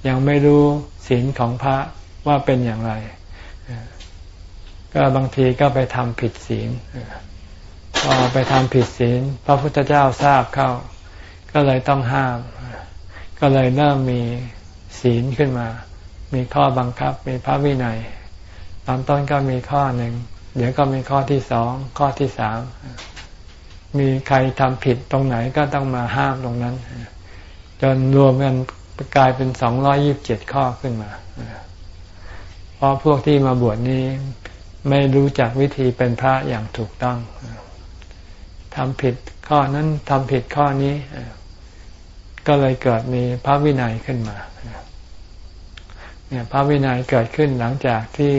ยังไม่รู้ศีลของพระว่าเป็นอย่างไร ก็บางทีก็ไปทำผิดศีลพอไปทำผิดศีล พระพุทธเจ้าทราบเข้า ก็เลยต้องห้าม ก็เลยเริ่มมีศีลขึ้นมา มีข้อบังคับ มีพระวินัย ตอนต้นก็มีข้อหนึ่ง เดี๋ยวก็มีข้อที่สอง ข้อที่สาม มีใครทำผิดตรงไหนก็ต้องมาห้ามตรงนั้น จนรวมกันกลายเป็นสองร้อยิบเจ็ดข้อขึ้นมา เพราะพวกที่มาบวชนี้ไม่รู้จักวิธีเป็นพระอย่างถูกต้องทำผิดข้อนั้นทำผิดข้อนี้ ก็เลยเกิดมีพระวินัยขึ้นมาเนี่ยพระวินัยเกิดขึ้นหลังจากที่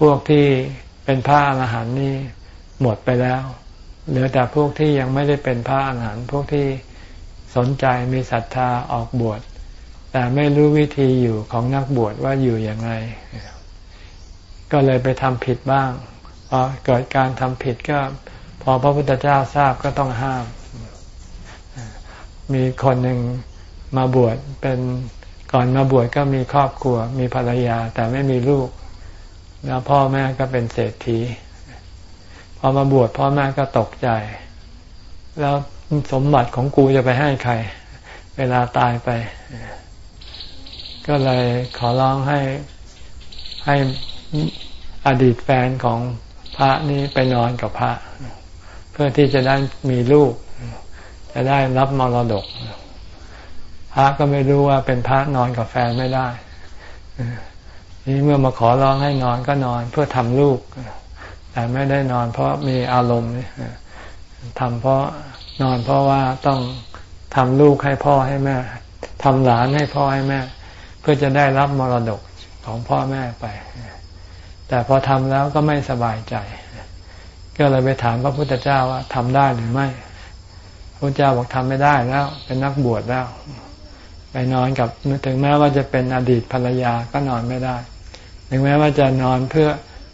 พวกที่เป็นพระอรหันต์นี่หมดไปแล้ว เหลือแต่พวกที่ยังไม่ได้เป็นพระอรหันต์พวกที่สนใจมีศรัทธาออกบวช แต่ไม่รู้วิธีอยู่ของนักบวชว่าอยู่อย่างไรก็เลยไปทำผิดบ้างพอเกิดการทำผิดก็ พอพระพุทธเจ้าทราบก็ต้องห้าม มีคนหนึ่งมาบวชเป็นก่อนมาบวชก็มีครอบครัว มีภรรยาแต่ไม่มีลูก แล้วพ่อแม่ก็เป็นเศรษฐี พอมาบวชพ่อแม่ก็ตกใจ แล้วสมบัติของกูจะไปให้ใคร เวลาตายไป ก็เลยขอร้องให้ให้อดีตแฟนของพระนี้ไปนอนกับพระ เพื่อที่จะได้มีลูก จะได้รับมรดก พระก็ไม่รู้ว่าเป็นพระนอนกับแฟนไม่ได้นี่เมื่อมาขอร้องให้นอนก็นอนเพื่อทำลูก แต่ไม่ได้นอน เพราะมีอารมณ์ทำเพราะนอนเพราะว่าต้องทำลูกให้พ่อให้แม่ทำหลานให้พ่อให้แม่ เพื่อจะได้รับมรดกของพ่อแม่ไป แต่พอทำแล้วก็ไม่สบายใจ ก็เลยไปถามพระพุทธเจ้าว่าทำได้หรือไม่ พระเจ้าบอกทำไม่ได้แล้ว เป็นนักบวชแล้วไปนอนกับถึงแม้ว่าจะเป็นอดีตภรรยาก็นอนไม่ได้ ถึงแม้ว่าจะนอนเพื่อ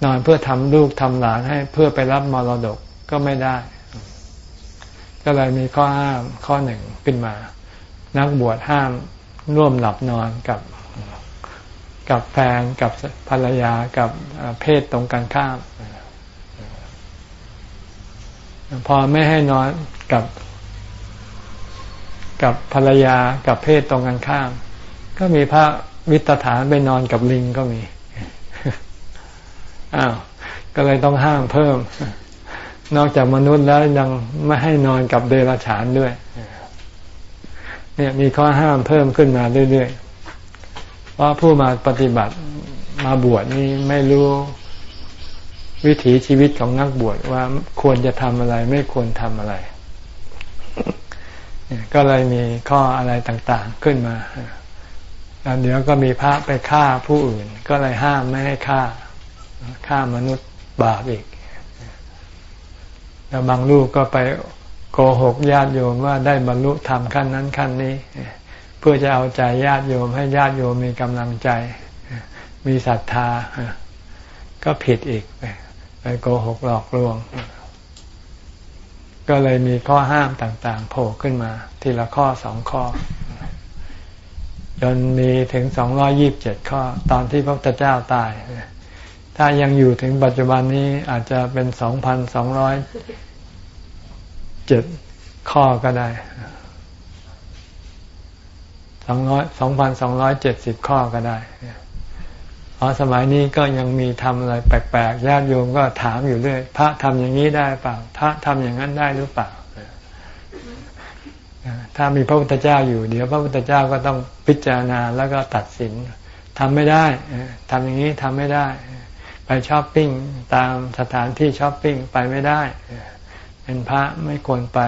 นอนเพื่อทำลูกทำหลานให้เพื่อไปรับมรดกก็ไม่ได้ ก็เลยมีข้อห้ามข้อหนึ่งขึ้นมา นักบวชห้ามร่วมหลับนอนกับกับแฟนกับภรรยากับเพศตรงกันข้าม พอไม่ให้นอนกับ กับภรรยากับเพศตรงกันข้าม ก็มีพระวิตฐานไปนอนกับลิงก็มีอ้าวก็เลยต้องห้ามเพิ่ม นอกจากมนุษย์แล้วยังไม่ให้นอนกับเดรัจฉานด้วย เนี่ยมีข้อห้ามเพิ่มขึ้นมาเรื่อยๆเพราะผู้มาปฏิบัติมาบวชนี่ไม่รู้วิถีชีวิตของนักบวชว่าควรจะทำอะไร ไม่ควรทำอะไร ก็เลยมีข้ออะไรต่างๆขึ้นมาแล้วเดี๋ยวก็มีพระไปฆ่าผู้อื่น ก็เลยห้ามไม่ให้ฆ่าฆ่ามนุษย์บาปอีก แล้วบางลูกก็ไปโกหกญาติโยมว่าได้บรรลุธรรมขั้นนั้นขั้นนี้ เพื่อจะเอาใจญาติโยมให้ญาติโยมมีกำลังใจ มีศรัทธา ก็ผิดอีกไปโกหกหลอกลวง ก็เลยมีข้อห้ามต่างๆ โผล่ขึ้นมา ทีละข้อสองข้อ จนมีถึงสองร้อยีิบเจ็ดข้อ ตอนที่พระพุทธเจ้าตาย ถ้ายังอยู่ถึงปัจจุบันนี้อาจจะเป็นสองพันสองร้อยเจ็ดข้อก็ได้สองร้อยสองพันสองร้อยเจ็ดสิบข้อก็ได้ พราะสมัยนี้ก็ยังมีทำอะไรแปลกๆญาติโยมก็ถามอยู่เรื่อย พระทำอย่างนี้ได้เปล่าพระทำอย่างนั้นได้หรือเปล่าถ้ามีพระพุทธเจ้าอยู่ เดี๋ยวพระพุทธเจ้าก็ต้องพิจารณาแล้วก็ตัดสินทำไม่ได้ทำอย่างนี้ทำไม่ได้ ไปช้อปปิ้งตามสถานที่ช้อปปิ้งไปไม่ได้ เป็นพระไม่ควรไป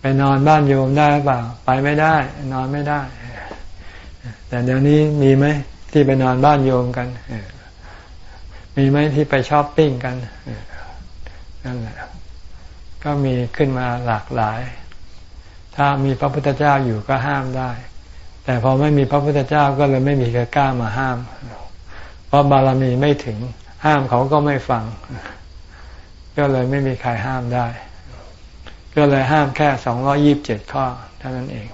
ไปนอนบ้านโยมได้เปล่า ไปไม่ได้ นอนไม่ได้ แต่เดี๋ยวนี้มีไหม ที่ไปนอนบ้านโยมกันมีไหมที่ไปช้อปปิ้งกันนั่นแหละก็มีขึ้นมาหลากหลาย ถ้ามีพระพุทธเจ้าอยู่ก็ห้ามได้ แต่พอไม่มีพระพุทธเจ้าก็เลยไม่มีใครกล้ามาห้าม เพราะบารมีไม่ถึง ห้ามเขาก็ไม่ฟัง ก็เลยไม่มีใครห้ามได้ ก็เลยห้ามแค่สองร้อยี่บเจ็ดข้อเท่านั้นเอง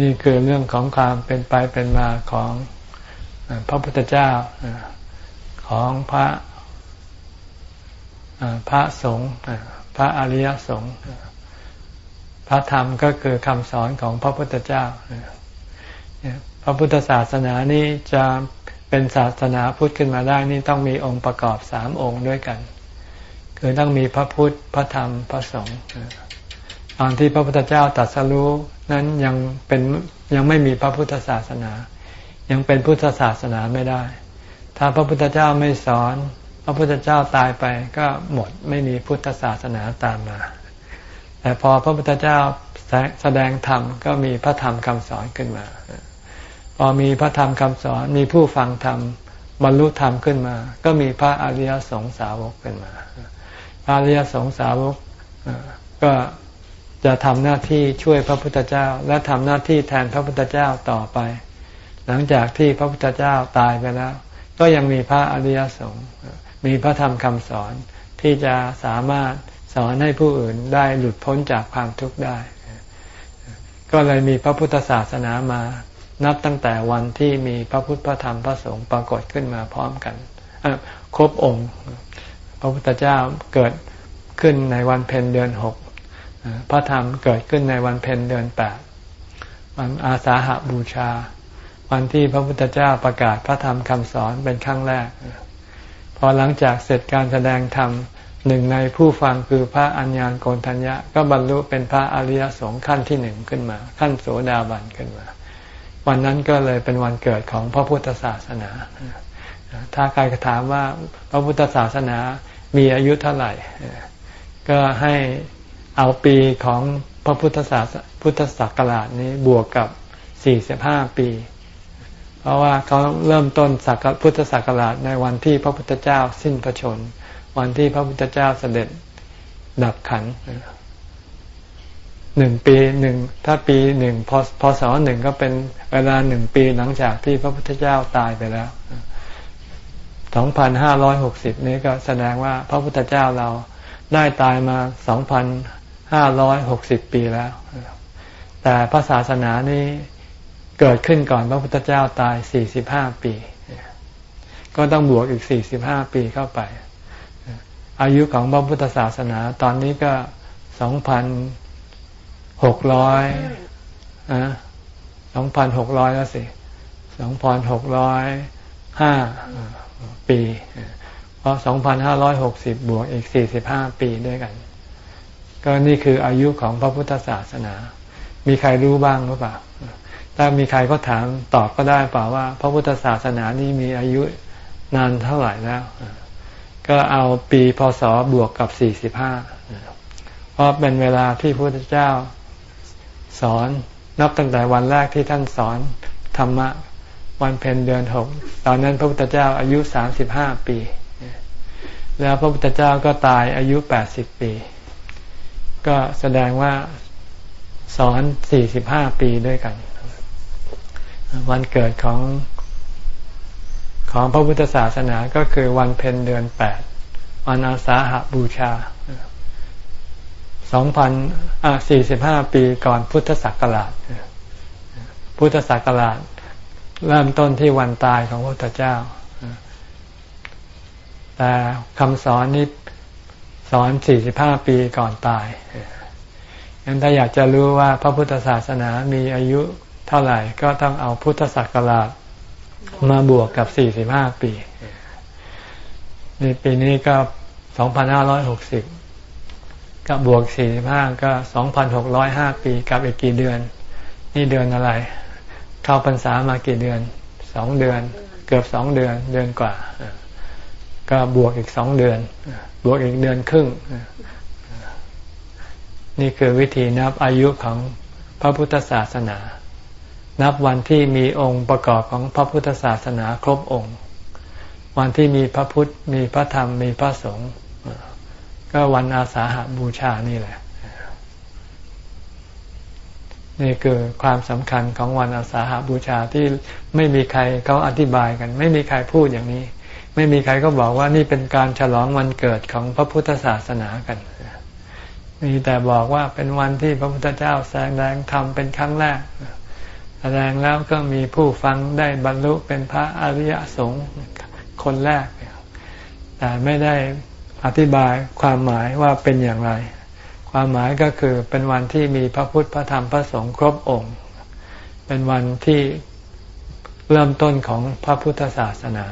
นี่คือเรื่องของความเป็นไปเป็นมาของพระพุทธเจ้าของพระพระสงฆ์พระอริยสงฆ์พระธรรมก็คือคำสอนของพระพุทธเจ้า พระพุทธศาสนานี้จะเป็นศาสนาพุทธขึ้นมาได้นี่ต้องมีองค์ประกอบสามองค์ด้วยกัน คือต้องมีพระพุทธพระธรรมพระสงฆ์ตอนที่พระพุทธเจ้าตรัสรู้ นั้นยังเป็นยังไม่มีพระพุทธศาสนา ยังเป็นพุทธศาสนาไม่ได้ ถ้าพระพุทธเจ้าไม่สอน พระพุทธเจ้าตายไปก็หมดไม่มีพุทธศาสนาตามมา แต่พอพระพุทธเจ้าแสดงธรรมก็มีพระธรรมคำสอนขึ้นมา พอมีพระธรรมคำสอนมีผู้ฟังธรรมบรรลุธรรมขึ้นมา ก็มีพระอริยสงสาวกขึ้นมา พระอริยสงสาวกก็ จะทำหน้าที่ช่วยพระพุทธเจ้า และทำหน้าที่แทนพระพุทธเจ้าต่อไป หลังจากที่พระพุทธเจ้าตายไปแล้ว ก็ยังมีพระอริยสงฆ์มีพระธรรมคำสอนที่จะสามารถสอนให้ผู้อื่นได้หลุดพ้นจากความทุกข์ได้ ก็เลยมีพระพุทธศาสนามา นับตั้งแต่วันที่มีพระพุทธพระธรรมพระสงฆ์ปรากฏขึ้นมาพร้อมกันครบองค์ พระพุทธเจ้าเกิดขึ้นในวันเพ็ญเดือนหก พระธรรมเกิดขึ้นในวันเพ็ญเดือนแปดวันอาสาหาบูชา วันที่พระพุทธเจ้าประกาศพระธรรมคำสอนเป็นครั้งแรก พอหลังจากเสร็จการแสดงธรรมหนึ่งในผู้ฟังคือพระอัญญาณโกนทัญญะ ก็บรรลุเป็นพระอริยสงฆ์ขั้นที่หนึ่งขึ้นมา ขั้นโสดาบันขึ้นมา วันนั้นก็เลยเป็นวันเกิดของพระพุทธศาสนา ถ้าใครถามว่าพระพุทธศาสนามีอายุเท่าไหร่ ก็ให้ เอาปีของพระพุทธศาสพุทธศักราชนี้บวกกับ 45 ปี เพราะว่าเขาเริ่มต้นศักพุทธศักราชในวันที่พระพุทธเจ้าสิ้นพระชน วันที่พระพุทธเจ้าเสด็จดับขันหนึ่งปีหนึ่งถ้าปีหนึ่งพพศหนึ่งก็เป็นเวลาหนึ่งปีหลังจากที่พระพุทธเจ้าตายไปแล้วสองพันห้าร้อยหกสิบนี้ก็แสดงว่าพระพุทธเจ้าเราได้ตายมาสองพัน ห้าร้อยหกสิบปีแล้ว แต่พระศาสนานี้เกิดขึ้นก่อนพระพุทธเจ้าตายสี่สิบห้าปี ก็ต้องบวกอีกสี่สิบห้าปีเข้าไป อายุของพระพุทธศาสนาตอนนี้ก็สองพันหกร้อยอะสองพันหกร้อยแล้วสิสองพันหกร้อยห้าปี เพราะสองพันห้าร้อยหกสิบบวกอีกสี่สิบห้าปีด้วยกัน ก็นี่คืออายุของพระพุทธศาสนา มีใครรู้บ้างหรือเปล่า ถ้ามีใครก็ถามตอบก็ได้เปล่าว่า พระพุทธศาสนานี้มีอายุนานเท่าไหร่แล้ว ก็เอาปีพศบวกกับสี่สิบห้าเพราะเป็นเวลาที่พระพุทธเจ้าสอนนับตั้งแต่วันแรกที่ท่านสอนธรรมะวันเพ็ญเดือนหกตอนนั้นพระพุทธเจ้าอายุสามสิบห้าปี แล้วพระพุทธเจ้าก็ตายอายุแปดสิบปี ก็แสดงว่าสอนสี่สิบห้าปีด้วยกัน วันเกิดของของพระพุทธศาสนาก็คือวันเพ็ญเดือนแปดวันอาสาหบูชาสองพันสี่สิบห้าปีก่อนพุทธศักราช พุทธศักราช เริ่มต้นที่วันตายของพระพุทธเจ้า แต่คำสอนนี้ สอนสี่สิบห้าปีก่อนตายงั้นถ้าอยากจะรู้ว่าพระพุทธศาสนามีอายุเท่าไหร่ก็ต้องเอาพุทธศักราชมาบวกกับสี่สิบห้าปีในปีนี้ก็สองพันห้าร้อยหกสิบก็บวกสี่สิบห้าก็สองพันหกร้อยห้าปีกับอีกกี่เดือน นี่เดือนอะไร เข้าพรรษามากี่เดือนสองเดือน เกือบสองเดือนเดือนกว่า ก็บวกอีกสองเดือน บวกอีกเดือนครึ่ง นี่คือวิธีนับอายุของพระพุทธศาสนา นับวันที่มีองค์ประกอบของพระพุทธศาสนาครบองค์ วันที่มีพระพุทธมีพระธรรมมีพระสงฆ์ก็วันอาสาหาบูชานี่แหละ นี่คือความสำคัญของวันอาสาหาบูชาที่ไม่มีใครเขาอธิบายกัน ไม่มีใครพูดอย่างนี้ ไม่มีใครก็บอกว่านี่เป็นการฉลองวันเกิดของพระพุทธศาสนากัน มีแต่บอกว่าเป็นวันที่พระพุทธเจ้าแสดงธรรมเป็นครั้งแรก แสดงแล้วก็มีผู้ฟังได้บรรลุเป็นพระอริยสงฆ์คนแรก แต่ไม่ได้อธิบายความหมายว่าเป็นอย่างไร ความหมายก็คือเป็นวันที่มีพระพุทธพระธรรมพระสงฆ์ครบองค์ เป็นวันที่เริ่มต้นของพระพุทธศาสนา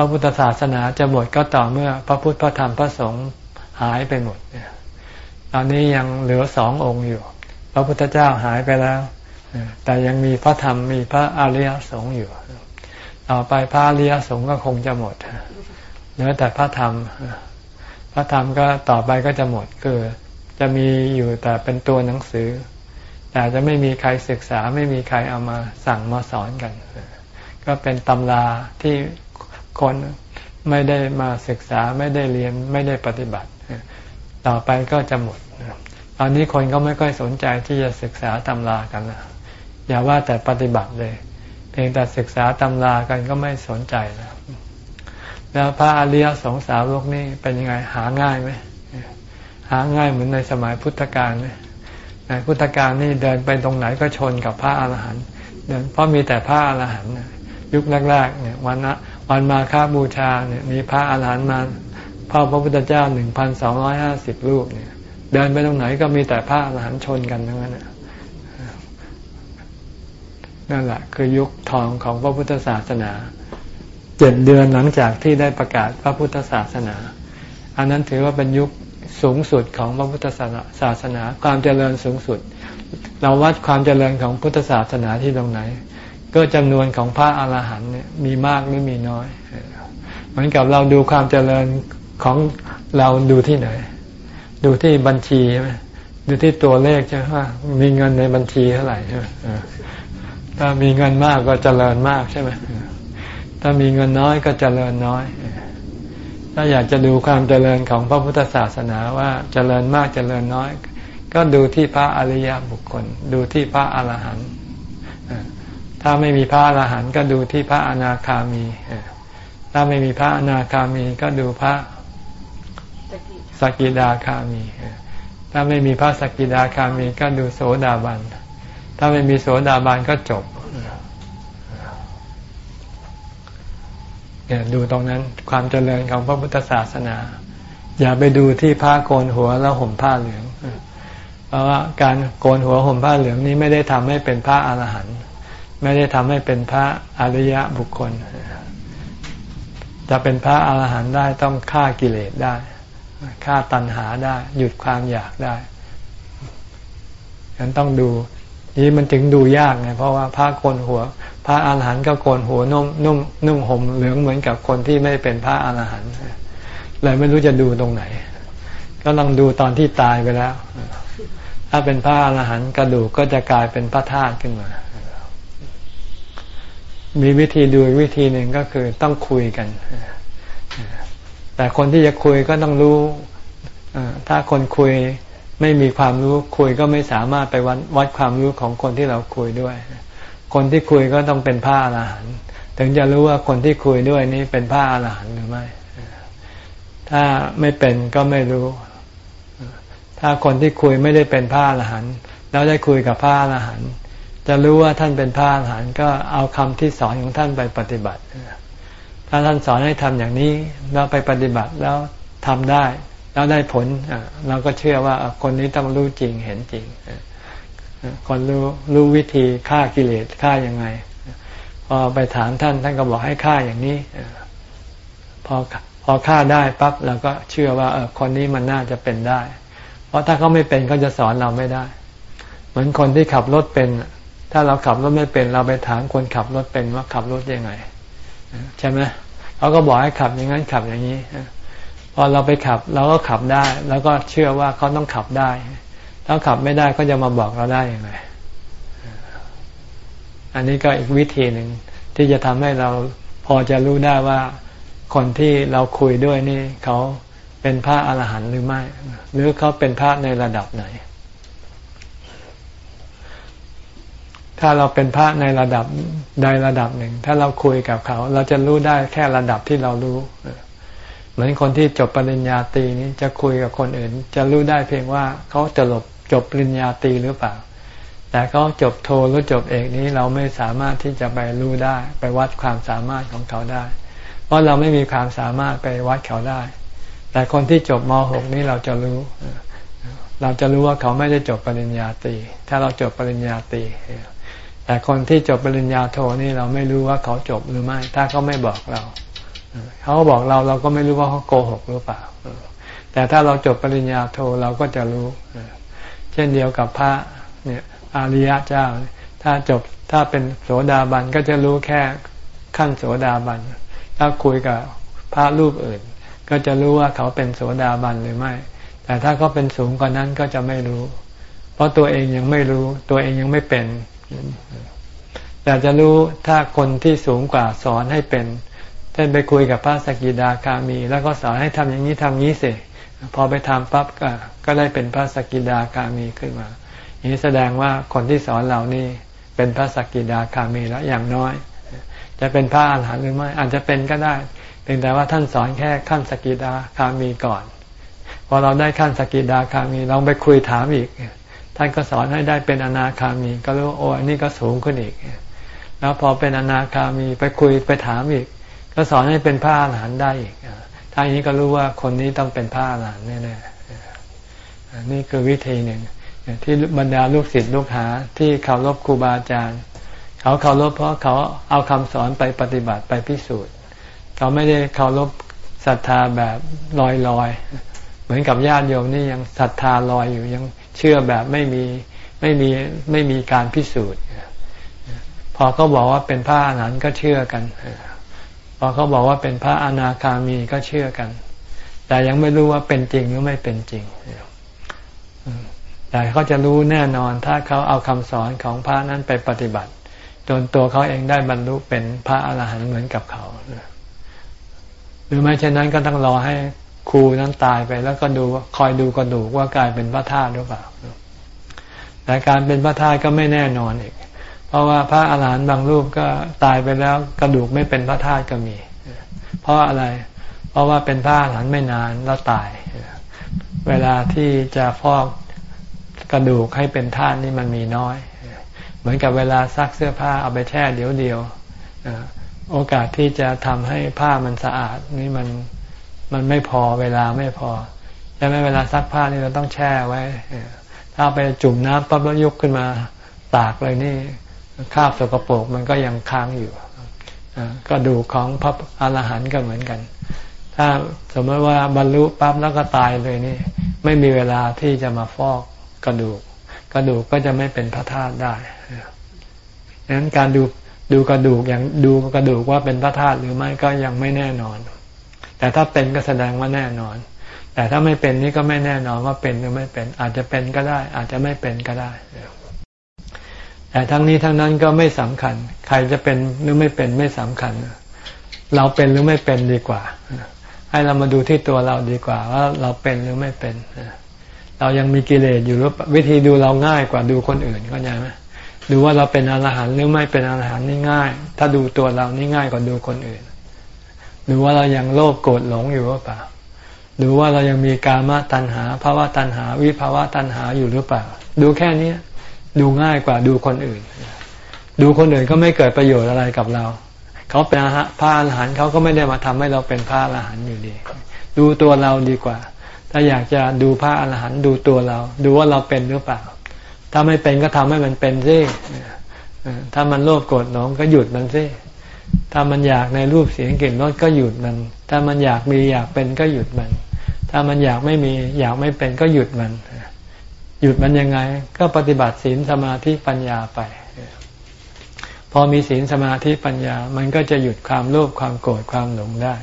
พระพุทธศาสนาจะหมดก็ต่อเมื่อพระพุทธพระธรรมพระสงฆ์หายไปหมดตอนนี้ยังเหลือสององค์อยู่ พระพุทธเจ้าหายไปแล้ว แต่ยังมีพระธรรมมีพระอริยสงฆ์อยู่ ต่อไปพระอริยสงฆ์ก็คงจะหมดเหลือแต่พระธรรม พระธรรมก็ต่อไปก็จะหมดคือจะมีอยู่แต่เป็นตัวหนังสือ แต่จะไม่มีใครศึกษาไม่มีใครเอามาสั่งมาสอนกัน ก็เป็นตำราที่ คนไม่ได้มาศึกษาไม่ได้เรียนไม่ได้ปฏิบัติ ต่อไปก็จะหมด ตอนนี้คนก็ไม่ค่อยสนใจที่จะศึกษาตำรากันนะอย่าว่าแต่ปฏิบัติเลย เพียงแต่ศึกษาตำรากันก็ไม่สนใจแล้วแล้วพระอริยสงสาวกนี่เป็นยังไงหาง่ายไหมหาง่ายเหมือนในสมัยพุทธกาลไหมในพุทธกาลนี่เดินไปตรงไหนก็ชนกับพระอาหารหันต์เดินเพราะมีแต่พระอาหารหันต์ยุคแรกๆเนี่ยวันนะ วันมาฆบูชาเนี่ยมีพระอาหารหันต์มาพระพระพุทธเจ้าหนึ่งพันสองร้อยห้าสิบรูปเนี่ย เดินไปตรงไหนก็มีแต่พระอาหารหันต์ชนกันทั้งนั้นนั่นแหละคือยุคทองของพระพุทธศาสนาเจ็ดเดือนหลังจากที่ได้ประกาศพระพุทธศาสนา อันนั้นถือว่าเป็นยุคสูงสุดของพระพุทธศาสนา ความเจริญสูงสุด เราวัดความเจริญของพุทธศาสนาที่ตรงไหน ก็จำนวนของพระอาหารหันต์เนี่ยมีมากหรือมีน้อย เหมือนกับเราดูความเจริญของเราดูที่ไหน ดูที่บัญชีใช่ไหมดูที่ตัวเลขใช่ไหมว่ามีเงินในบัญชีเท่าไหร่ใช่ไหมถ้ามีเงินมากก็เจริญมากใช่ไหมถ้ามีเงินน้อยก็เจริญน้อย ถ้าอยากจะดูความเจริญของพระพุทธศาสนาว่าเจริญมากเจริญน้อย ก็ดูที่พระอริยบุคคล ดูที่พระอรหันต์ ถ้าไม่มีพระอรหันต์ก็ดูที่พระอนาคามี ถ้าไม่มีพระอนาคามีก็ดูพระสกิดาคามี ถ้าไม่มีพระสกิดาคามีก็ดูโสดาบัน ถ้าไม่มีโสดาบันก็จบเนี่ยดูตรงนั้นความเจริญของพระพุทธศาสนา อย่าไปดูที่ผ้าโกนหัวแล้วห่มผ้าเหลือง เพราะว่าการโกนหัวห่มผ้าเหลืองนี้ไม่ได้ทำให้เป็นพระอรหันต์ ไม่ได้ทำให้เป็นพระอริยะบุคคล จะเป็นพระอรหันต์ได้ต้องฆ่ากิเลสได้ฆ่าตัณหาได้ หยุดความอยากได้ฉะนั้นต้องดูนี่มันถึงดูยากไงเพราะว่าพระโกนหัว พระอาหารหันต์ก็โกนหัวนุ่งนุ่งนุ่งห่มเหลืองเหมือนกับคนที่ไม่เป็นพระอาหารหันต์เลยไม่รู้จะดูตรงไหน ก็ลองดูตอนที่ตายไปแล้ว ถ้าเป็นพระอาหารหันต์กระดูกก็จะกลายเป็นพระธาตุขึ้นมา มีวิธีดูวิธีหนึ่งก็คือต้องคุยกัน แต่คนที่จะคุยก็ต้องรู้ถ้าคนคุยไม่มีความรู้คุยก็ไม่สามารถไปวัดวัดความรู้ของคนที่เราคุยด้วย คนที่คุยก็ต้องเป็นพระอรหันต์ถึงจะรู้ว่าคนที่คุยด้วยนี้เป็นพระอรหันต์หรือไม่ ถ้าไม่เป็นก็ไม่รู้ ถ้าคนที่คุยไม่ได้เป็นพระอรหันต์แล้วได้คุยกับพระอรหันต์ จะรู้ว่าท่านเป็นพระอรหันต์ก็เอาคำที่สอนของท่านไปปฏิบัติ ถ้าท่านสอนให้ทำอย่างนี้แล้วไปปฏิบัติแล้วทำได้ แล้วได้ผลเราก็เชื่อว่าคนนี้ต้องรู้จริงเห็นจริงคนรู้รู้วิธีฆ่ากิเลสฆ่ายังไง พอไปถามท่านท่านก็บอกให้ฆ่าอย่างนี้พอพอฆ่าได้ปั๊บเราก็เชื่อว่าเออคนนี้มันน่าจะเป็นได้ เพราะถ้าเขาไม่เป็นเขาจะสอนเราไม่ได้ เหมือนคนที่ขับรถเป็น ถ้าเราขับรถไม่เป็นเราไปถามคนขับรถเป็นว่าขับรถยังไงใช่ไหมเขาก็บอกให้ขับอย่างนั้นขับอย่างนี้พอเราไปขับเราก็ขับได้ แล้วก็เชื่อว่าเขาต้องขับได้ ถ้าขับไม่ได้ก็จะมาบอกเราได้อย่างไรอันนี้ก็อีกวิธีหนึ่งที่จะทำให้เราพอจะรู้ได้ว่าคนที่เราคุยด้วยนี่เขาเป็นพระอรหันต์หรือไม่ หรือเขาเป็นพระในระดับไหน ถ้าเราเป็นพระในระดับใดระดับหนึ่ง ถ้าเราคุยกับเขา เราจะรู้ได้แค่ระดับที่เรารู้ เหมือนคนที่จบปริญญาตรีนี้จะคุยกับคนอื่น จะรู้ได้เพียงว่าเขาจะหลบจบปริญญาตรีหรือเปล่า แต่เขาจบโทหรือจบเอกนี้เราไม่สามารถที่จะไปรู้ได้ ไปวัดความสามารถของเขาได้ เพราะเราไม่มีความสามารถไปวัดเขาได้ แต่คนที่จบม .6 นี้เราจะรู้เราจะรู้ว่าเขาไม่ได้จบปริญญาตรี ถ้าเราจบปริญญาตรี แต่คนที่จบปริญญาโทนี่เราไม่รู้ว่าเขาจบหรือไม่ ถ้าเขาไม่บอกเรา เขาบอกเราเราก็ไม่รู้ว่าเขาโกหกหรือเปล่า แต่ถ้าเราจบปริญญาโทเราก็จะรู้ เช่นเดียวกับพระเนี่ยอาริยะเจ้า ถ้าจบถ้าเป็นโสดาบันก็จะรู้แค่ขั้นโสดาบัน ถ้าคุยกับพระรูปอื่น ก็จะรู้ว่าเขาเป็นโสดาบันหรือไม่ แต่ถ้าเขาเป็นสูงกว่านั้นก็จะไม่รู้ เพราะตัวเองยังไม่รู้ ตัวเองยังไม่เป็น แต่จะรู้ถ้าคนที่สูงกว่าสอนให้เป็นท่นไปคุยกับพระสกิดาคามี แล้วก็สอนให้ทำอย่างนี้ทำนี้สิพอไปทำปั๊บก็ก็ได้เป็นพระสกิดาคามีขึ้นมาอย่างนี้แสดงว่าคนที่สอนเรานี่เป็นพระสกิดาคามีแล้วอย่างน้อย จะเป็นพระอาหารหันต์หรือไม่อาจจะเป็นก็ได้เพียงแต่ว่าท่านสอนแค่ขั้นสกิดาคามีก่อน พอเราได้ขั้นสกิดาคามีลองไปคุยถามอีก ท่านก็สอนให้ได้เป็นอนาคามี ก็รู้โอ้อันนี้ก็สูงขึ้นอีก แล้วพอเป็นอนาคามีไปคุยไปถามอีก ก็สอนให้เป็นพระอรหันต์ได้อีกถ้าอย่างนี้ก็รู้ว่าคนนี้ต้องเป็นพระอรหันต์แน่ๆนี่คือวิธีหนึ่งที่บรรดาลูกศิษย์ลูกหาที่เคารพครูบาอาจารย์เขาเคารพเพราะเขาเอาคำสอนไปปฏิบัติไปพิสูจน์ เขาไม่ได้เคารพศรัทธาแบบลอยๆ เหมือนกับญาติโยมนี่ยังศรัทธาลอยอยู่ยัง เชื่อแบบไม่มีไม่มีไม่มีการพิสูจน์ พอเขาบอกว่าเป็นพระอรหันต์ก็เชื่อกัน พอเขาบอกว่าเป็นพระอนาคามีก็เชื่อกัน แต่ยังไม่รู้ว่าเป็นจริงหรือไม่เป็นจริงแต่เขาจะรู้แน่นอนถ้าเขาเอาคำสอนของพระนั้นไปปฏิบัติ จนตัวเขาเองได้บรรลุเป็นพระอรหันต์เหมือนกับเขาหรือไม่เช่นนั้นก็ต้องรอให้ ครูนั้นตายไปแล้วก็ดูคอยดูกระดูกว่ากลายเป็นพระธาตุหรือเปล่าแต่การเป็นพระธาตุก็ไม่แน่นอนอีก เพราะว่าพระอาหารหันต์บางรูปก็ตายไปแล้วกระดูกไม่เป็นพระธาตุก็มี เพราะอะไร เพราะว่าเป็นพระอาหารหันต์ไม่นานแล้วตาย เวลาที่จะฟอกกระดูกให้เป็นธาตุนี่มันมีน้อย เหมือนกับเวลาซักเสื้อผ้าเอาไปแช่เดี๋ยวเดียวโอกาสที่จะทำให้ผ้ามันสะอาดนี่มัน มันไม่พอเวลาไม่พอใช่ไหมเวลาซักผ้านี่เราต้องแช่ไว้ ถ้าไปจุ่มน้ำปั๊บแล้วยกขึ้นมาตากเลยนี่คราบสกปรกมันก็ยังค้างอยู่ก็ดูของพระอรหันต์ก็เหมือนกัน ถ้าสมมติว่าบรรลุปั๊บแล้วก็ตายเลยนี่ ไม่มีเวลาที่จะมาฟอกกระดูก กระดูกก็จะไม่เป็นพระธาตุได้ดังนั้นการดูดูกระดูกอย่างดูกระดูกว่าเป็นพระธาตุหรือไม่ก็ยังไม่แน่นอน แต่ถ้าเป็นก็แสดงว่าแน่นอน แต่ถ้าไม่เป็นนี่ก็ไม่แน่นอนว่าเป็นหรือไม่เป็น อาจจะเป็นก็ได้ อาจจะไม่เป็นก็ได้ แต่ทั้งนี้ทั้งนั้นก็ไม่สำคัญ ใครจะเป็นหรือไม่เป็นไม่สำคัญ เราเป็นหรือไม่เป็นดีกว่า ให้เรามาดูที่ตัวเราดีกว่า ว่าเราเป็นหรือไม่เป็นเรายังมีกิเลสอยู่หรือวิธีดูเราง่ายกว่าดูคนอื่นเข้าใจไหมดูว่าเราเป็นอรหันต์หรือไม่เป็นอรหันต์นี่ง่าย ถ้าดูตัวเรานี่ง่ายกว่าดูคนอื่น ดูว่าเรายังโลภโกรธหลงอยู่หรือเปล่าดูว่าเรายังมีกามตัณหาภาวะตัณหา วิภาวะตัณหาอยู่หรือเปล่า ดูแค่นี้ดูง่ายกว่าดูคนอื่น ดูคนอื่นก็ไม่เกิดประโยชน์อะไรกับเรา เขาเป็นพระอรหันต์เขาก็ไม่ได้มาทำให้เราเป็นพระอรหันต์อยู่ดี ดูตัวเราดีกว่า ถ้าอยากจะดูพระอรหันต์ดูตัวเรา ดูว่าเราเป็นหรือเปล่า ถ้าไม่เป็นก็ทำให้มันเป็นซิถ้ามันโลภโกรธหลงก็หยุดมันซิ ถ้ามันอยากในรูปเสียงกลิ่นรสก็หยุดมัน ถ้ามันอยากมีอยากเป็นก็หยุดมัน ถ้ามันอยากไม่มีอยากไม่เป็นก็หยุดมัน หยุดมันยังไง ก็ปฏิบัติศีลสมาธิปัญญาไป พอมีศีลสมาธิปัญญา มันก็จะหยุดความโลภความโกรธความหลงได้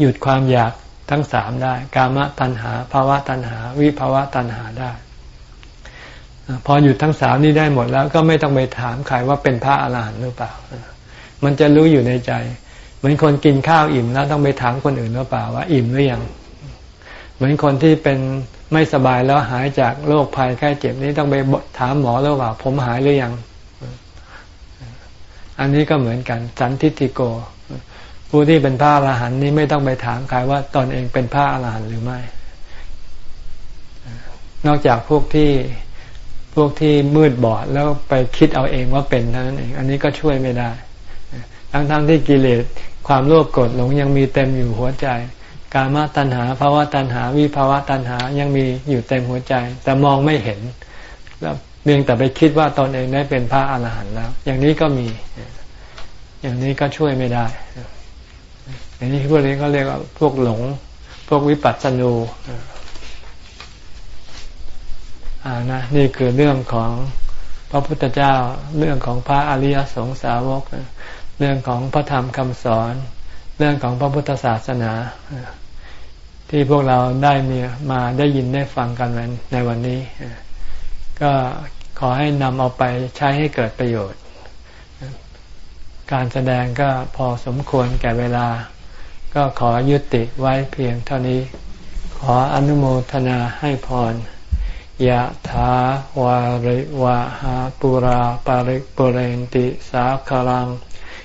หยุดความอยากทั้งสามได้ กามตัณหาภาวะตัณหา วิภาวะตัณหาได้ พอหยุดทั้งสามนี้ได้หมดแล้วก็ไม่ต้องไปถามใครว่าเป็นพระอรหันต์หรือเปล่า มันจะรู้อยู่ในใจ เหมือนคนกินข้าวอิ่มแล้วต้องไปถามคนอื่นหรือเปล่าว่าอิ่มหรือยัง เหมือนคนที่เป็นไม่สบายแล้วหายจากโรคภัยไข้เจ็บนี้ต้องไปถามหมอหรือเปล่า ผมหายหรือยัง อันนี้ก็เหมือนกัน สันทิติโก ผู้ที่เป็นพระอรหันต์นี้ไม่ต้องไปถามใครว่าตนเองเป็นพระอรหันต์หรือไม่ นอกจากพวกที่พวกที่มืดบอดแล้วไปคิดเอาเองว่าเป็นเท่านั้นเอง อันนี้ก็ช่วยไม่ได้ ทั้งๆทที่กิเลสความโลภโกรธหลงยังมีเต็มอยู่หัวใจ กามาตัณหาภาวะตัณหา วิภาวะตัณหายังมีอยู่เต็มหัวใจ แต่มองไม่เห็นแล้วเพียงแต่ไปคิดว่าตนเองได้เป็นพระอรหันต์แล้ว อย่างนี้ก็มี อย่างนี้ก็ช่วยไม่ได้อันนี้พวกนี้เขาเรียกว่าพวกหลง พวกวิปัสสนูอ่านะนี่คือเรื่องของพระพุทธเจ้าเรื่องของพระอริยสงสาวก เรื่องของพระธรรมคำสอน เรื่องของพระพุทธศาสนา ที่พวกเราได้มีมาได้ยินได้ฟังกันในวันนี้ ก็ขอให้นำเอาไปใช้ให้เกิดประโยชน์ การแสดงก็พอสมควรแก่เวลา ก็ขอยุติไว้เพียงเท่านี้ ขออนุโมทนาให้พรยะถาวาริวะหาปุราปาริปุเรนติสาคลัง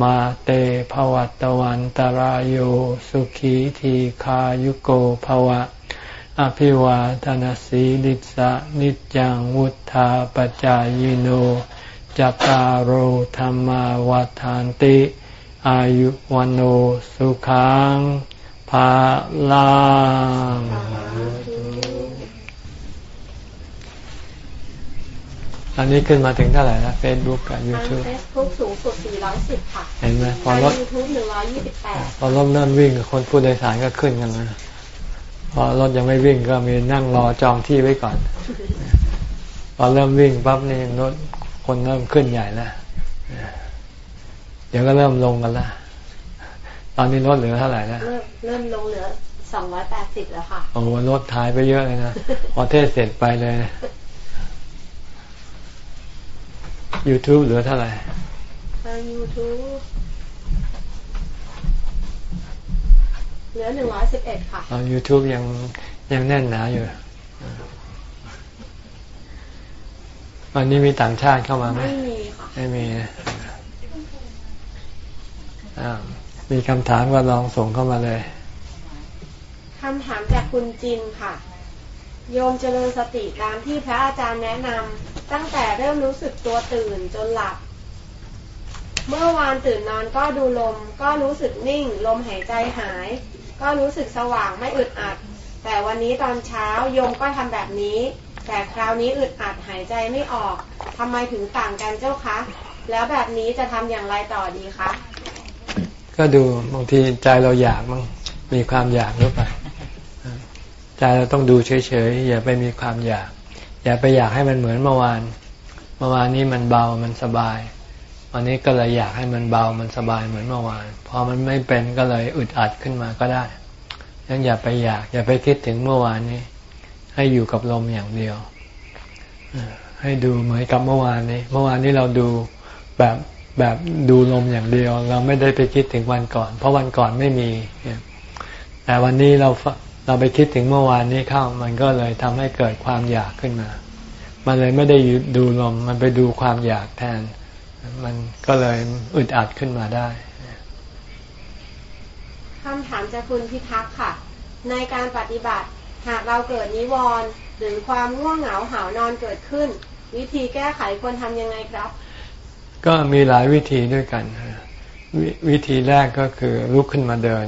มาเตภวัตวันตารโยสุขีทีขายุโกภวะ อภิวาทนสีลิสะนิจังวุธาปจายโนจตารโหธรรมวาทานติ อายุวันโอสุขังภาลัง อันนี้ขึ้นมาถึงเท่าไหร่แล้วเฟซบุ๊กกับยูทูบเฟซบุ๊กสูงสุด 410 ค่ะ เห็นไหมพอรถยูทูบ128 พอรถเริ่มวิ่งคนผู้โดยสารก็ขึ้นกันนะพอรถยังไม่วิ่งก็มีนั่งรอจองที่ไว้ก่อน พอเริ่มวิ่งปั๊บนี่รถคนเริ่มขึ้นใหญ่แล้วเดี๋ยวก็เริ่มลงกันละตอนนี้รถเหลือเท่าไหร่แล้วเริ่มเริ่มลงเหลือสองร้อยแปดสิบแล้วค่ะ โอ้โหรถท้ายไปเยอะเลยนะ พอเทศเสร็จไปเลย YouTube เหลือเท่าไหร่ทาง YouTube เหลือหนึ่งร้อยสิบเอ็ดค่ะอ๋อ YouTube ยังยังแน่นหนาอยู่ วันนี้มีต่างชาติเข้ามาไหมไม่มีค่ะ ไม่มีอ่ามีคำถามก็ลองส่งเข้ามาเลยคำถามจากคุณจินค่ะ โยมเจริญสติตามที่พระอาจารย์แนะนำตั้งแต่เริ่มรู้สึกตัวตื่นจนหลับ เมื่อวานตื่นนอนก็ดูลม ก็รู้สึกนิ่ง ลมหายใจหาย ก็รู้สึกสว่างไม่อึดอัด แต่วันนี้ตอนเช้าโยมก็ทำแบบนี้ แต่คราวนี้อึดอัดหายใจไม่ออกทำไมถึงต่างกันเจ้าคะ แล้วแบบนี้จะทำอย่างไรต่อดีคะก็ดูบางทีใจเราอยากมั้งมีความอยากหรือเปล่า ใจเราต้องดูเฉยๆอย่าไปมีความอยาก อย่าไปอยากให้มันเหมือนเมื่อวาน เมื่อวานนี้มันเบามันสบาย วันนี้ก็เลยอยากให้มันเบามันสบายเหมือนเมื่อวาน พอมันไม่เป็นก็เลยอึดอัดขึ้นมาก็ได้ยังอย่าไปอยาก อย่าไปคิดถึงเมื่อวานนี้ ให้อยู่กับลมอย่างเดียว ให้ดูเหมือนกับเมื่อวานนี้ เมื่อวานนี้เราดูแบบแบบดูลมอย่างเดียว เราไม่ได้ไปคิดถึงวันก่อน เพราะวันก่อนไม่มีแต่วันนี้เรา เราไปคิดถึงเมื่อวานนี้เข้า มันก็เลยทำให้เกิดความอยากขึ้นมา มันเลยไม่ได้ดูลม มันไปดูความอยากแทน มันก็เลยอึดอัดขึ้นมาได้คำถามจากคุณพิทักษ์ค่ะ ในการปฏิบัติ หากเราเกิดนิวรณ์หรือความง่วงเหงาหานอนเกิดขึ้น วิธีแก้ไขควรทำยังไงครับ ก็มีหลายวิธีด้วยกันวิธีแรกก็คือลุกขึ้นมาเดิน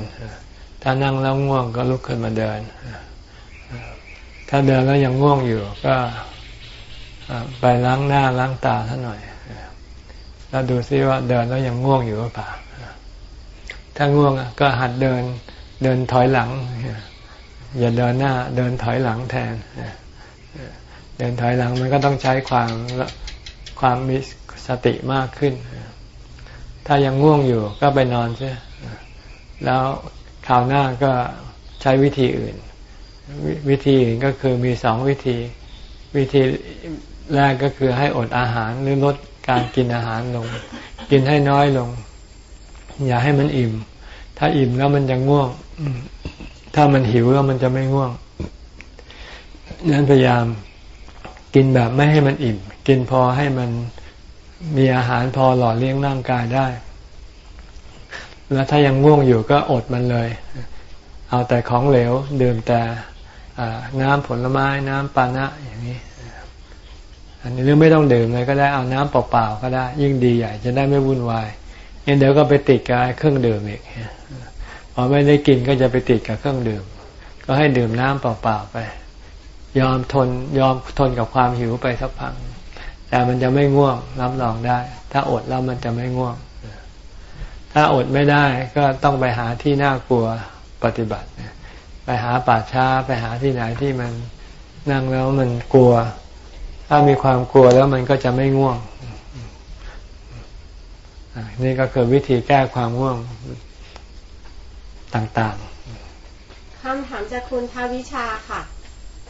ถ้านั่งแล้วง่วงก็ลุกขึ้นมาเดิน ถ้าเดินแล้วยังง่วงอยู่ก็ไปล้างหน้าล้างตาท่าหน่อย แล้วดูซิว่าเดินแล้วยังง่วงอยู่หรือเปล่า ถ้าง่วงก็หัดเดินเดินถอยหลัง อย่าเดินหน้า เดินถอยหลังแทน เดินถอยหลังมันก็ต้องใช้ความความมีสติมากขึ้น ถ้ายังง่วงอยู่ก็ไปนอนใช่แล้ว คราวหน้าก็ใช้วิธีอื่นวิธีอื่นก็คือมีสองวิธี วิธีแรกก็คือให้อดอาหารหรือลดการกินอาหารลง กินให้น้อยลง อย่าให้มันอิ่ม ถ้าอิ่มแล้วมันจะง่วง ถ้ามันหิวแล้วมันจะไม่ง่วงนั้นพยายามกินแบบไม่ให้มันอิ่ม กินพอให้มันมีอาหารพอหล่อเลี้ยงร่างกายได้ แล้วถ้ายังง่วงอยู่ก็อดมันเลย เอาแต่ของเหลวดื่มแต่น้ำผลไม้น้ำปานะอย่างนี้ อันนี้หรือไม่ต้องดื่มเลยก็ได้เอาน้ำเปล่าๆก็ได้ ยิ่งดีใหญ่จะได้ไม่วุ่นวายงั้นเดี๋ยวก็ไปติดกับเครื่องดื่มอีกพอไม่ได้กินก็จะไปติดกับเครื่องดื่ม ก็ให้ดื่มน้ำเปล่าๆไป ยอมทนยอมทนกับความหิวไปสักพักแต่มันจะไม่ง่วงรับรองได้ ถ้าอดแล้วมันจะไม่ง่วง ถ้าอดไม่ได้ก็ต้องไปหาที่น่ากลัวปฏิบัติ ไปหาป่าช้าไปหาที่ไหนที่มันนั่งแล้วมันกลัว ถ้ามีความกลัวแล้วมันก็จะไม่ง่วง นี่ก็คือวิธีแก้ความง่วงต่างๆคำถามจากคุณทวิชาค่ะ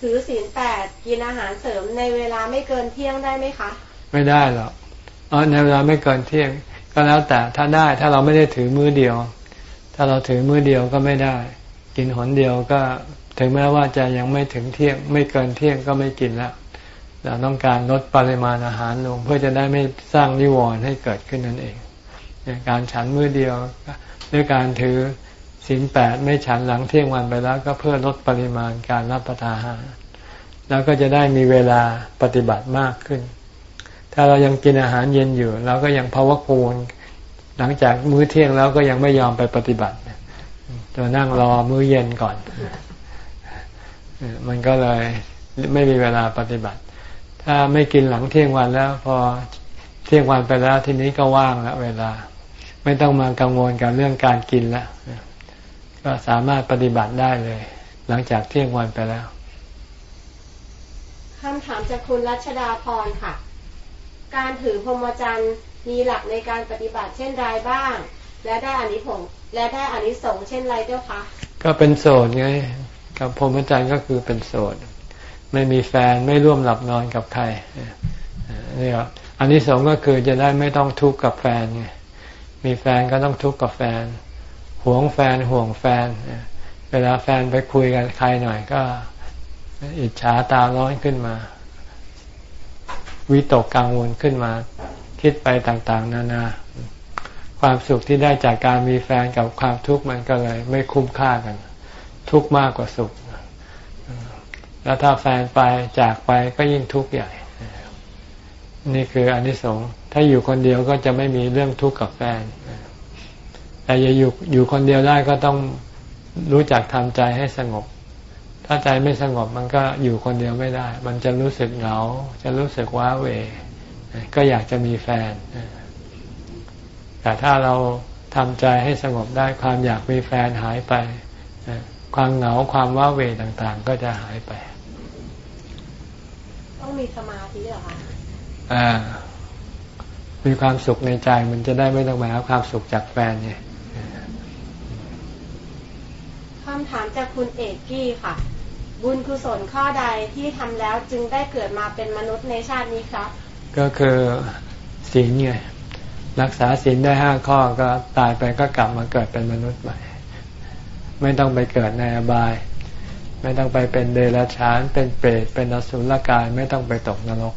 ถือศีลแปดกินอาหารเสริมในเวลาไม่เกินเที่ยงได้ไหมคะ ไม่ได้หรอกอ๋อในเวลาไม่เกินเที่ยง ก็แล้วแต่ถ้าได้ถ้าเราไม่ได้ถือมือเดียว ถ้าเราถือมือเดียวก็ไม่ได้ กินหนเดียวก็ถึงแม้ว่าจะยังไม่ถึงเที่ยงไม่เกินเที่ยงก็ไม่กินแล้วเราต้องการลดปริมาณอาหารลง เพื่อจะได้ไม่สร้างนิวรณ์ให้เกิดขึ้นนั่นเองการฉันมือเดียวด้วยการถือศีลแปดไม่ฉันหลังเที่ยงวันไปแล้ว ก็เพื่อลดปริมาณการรับประทานอาหารแล้วก็จะได้มีเวลาปฏิบัติมากขึ้น ถ้าเรายังกินอาหารเย็นอยู่เราก็ยังภาวะกูลหลังจากมื้อเที่ยงแล้วก็ยังไม่ยอมไปปฏิบัติจะนั่งรอมื้อเย็นก่อน มันก็เลยไม่มีเวลาปฏิบัติ ถ้าไม่กินหลังเที่ยงวันแล้ว พอเที่ยงวันไปแล้วทีนี้ก็ว่างแล้วเวลา ไม่ต้องมากังวลกับเรื่องการกินแล้วก็สามารถปฏิบัติได้เลย หลังจากเที่ยงวันไปแล้วคำถามจากคุณรัชดาพรค่ะ การถือพรหมจรรย์มีหลักในการปฏิบัติเช่นไรบ้าง และได้อานิสงและได้อานิสงส์เช่นไรเจ้าคะก็เป็นโสดไง กับพรหมจรรย์ก็คือเป็นโสด ไม่มีแฟนไม่ร่วมหลับนอนกับใครนี่ครับอันนี้สองก็คือจะได้ไม่ต้องทุกข์กับแฟนไงมีแฟนก็ต้องทุกข์กับแฟนห่วงแฟนห่วงแฟน เวลาแฟนไปคุยกันใครหน่อยก็อิจฉาตาร้อนขึ้นมา วิตกกังวลขึ้นมา คิดไปต่างๆ นานา ความสุขที่ได้จากการมีแฟนกับความทุกข์มันก็เลย ไม่คุ้มค่ากัน ทุกข์มากกว่าสุข แล้วถ้าแฟนไปจากไปก็ยิ่งทุกข์ใหญ่ นี่คืออนนิสงส์ถ้าอยู่คนเดียวก็จะไม่มีเรื่องทุกข์กับแฟน แต่อย่าอยู่อยู่คนเดียวได้ก็ต้องรู้จักทำใจให้สงบ ถ้าใจไม่สงบมันก็อยู่คนเดียวไม่ได้ มันจะรู้สึกเหงา จะรู้สึกว้าเว ก็อยากจะมีแฟน แต่ถ้าเราทำใจให้สงบได้ความอยากมีแฟนหายไป ความเหงาความว้าเวต่างๆ ก็จะหายไป ต้องมีสมาธิเหรอคะอ่า มีความสุขในใจมันจะได้ไม่ต้องมาหาความสุขจากแฟนไงคำถามจากคุณเอกกี้ค่ะ บุญกุศลข้อใดที่ทำแล้วจึงได้เกิดมาเป็นมนุษย์ในชาตินี้ครับ ก็คือศีลไงรักษาศีลได้ห้าข้อก็ตายไปก็กลับมาเกิดเป็นมนุษย์ใหม่ ไม่ต้องไปเกิดในอบาย ไม่ต้องไปเป็นเดรัจฉานเป็นเปรตเป็นอสุรกายไม่ต้องไปตกนรก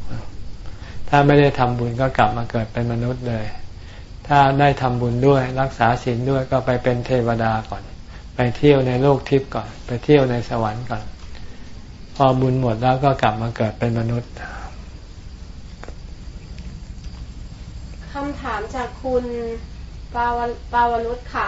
ถ้าไม่ได้ทำบุญก็กลับมาเกิดเป็นมนุษย์เลย ถ้าได้ทำบุญด้วยรักษาศีลด้วยก็ไปเป็นเทวดาก่อน ไปเที่ยวในโลกทิพย์ก่อน ไปเที่ยวในสวรรค์ก่อน พอบุญหมดแล้วก็กลับมาเกิดเป็นมนุษย์คำถามจากคุณปาวปาวรุษค่ะ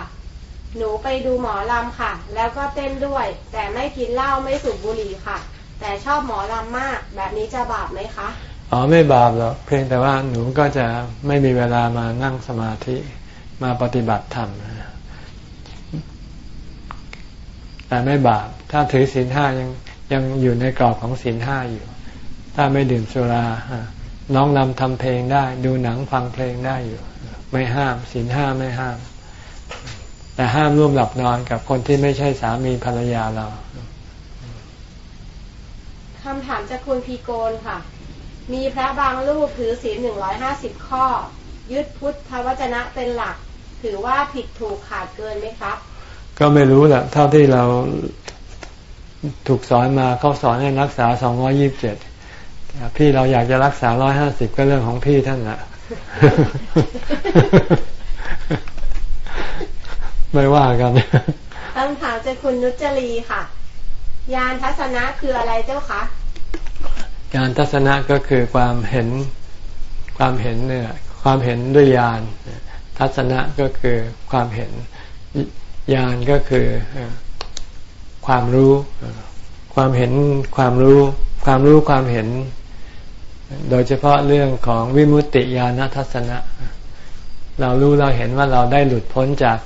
หนูไปดูหมอลำค่ะ แล้วก็เต้นด้วย แต่ไม่กินเหล้าไม่สูบบุหรี่ค่ะ แต่ชอบหมอลำมาก แบบนี้จะบาปไหมคะอ๋อไม่บาปหรอกเพียงแต่ว่าหนูก็จะไม่มีเวลามานั่งสมาธิมาปฏิบัติธรรมแต่ไม่บาปถ้าถือศีลห้ายัง ยังอยู่ในกรอบของศีลห้าอยู่ ถ้าไม่ดื่มสุราน้องนำทำเพลงได้ ดูหนังฟังเพลงได้อยู่ ไม่ห้ามศีลห้าไม่ห้าม แต่ห้ามร่วมหลับนอนกับคนที่ไม่ใช่สามีภรรยาเราคำถามจากคุณพีโกนค่ะ มีพระบางรูปถือศีลหนึ่งร้อยห้าสิบข้อ ยึดพุทธวจนะเป็นหลัก ถือว่าผิดถูกขาดเกินไหมครับ ก็ไม่รู้แหละเท่าที่เรา ถูกสอนมาเขาสอนให้รักษาสองร้อยี่บเจ็ดพี่เราอยากจะรักษาร้อยห้าสิบก็เรื่องของพี่ท่านละไม่ว่ากันคำถามจากคุณนุจรีค่ะ ยานทัศนะคืออะไรเจ้าคะยานทัศนะก็คือความเห็นความเห็นเนี่ยความเห็นด้วยยานทัศนะก็คือความเห็นญาณก็คือ ความรู้ ความเห็นความรู้ ความรู้ความเห็น โดยเฉพาะเรื่องของวิมุตติญาณทัศนะ เรารู้เราเห็นว่าเราได้หลุดพ้นจาก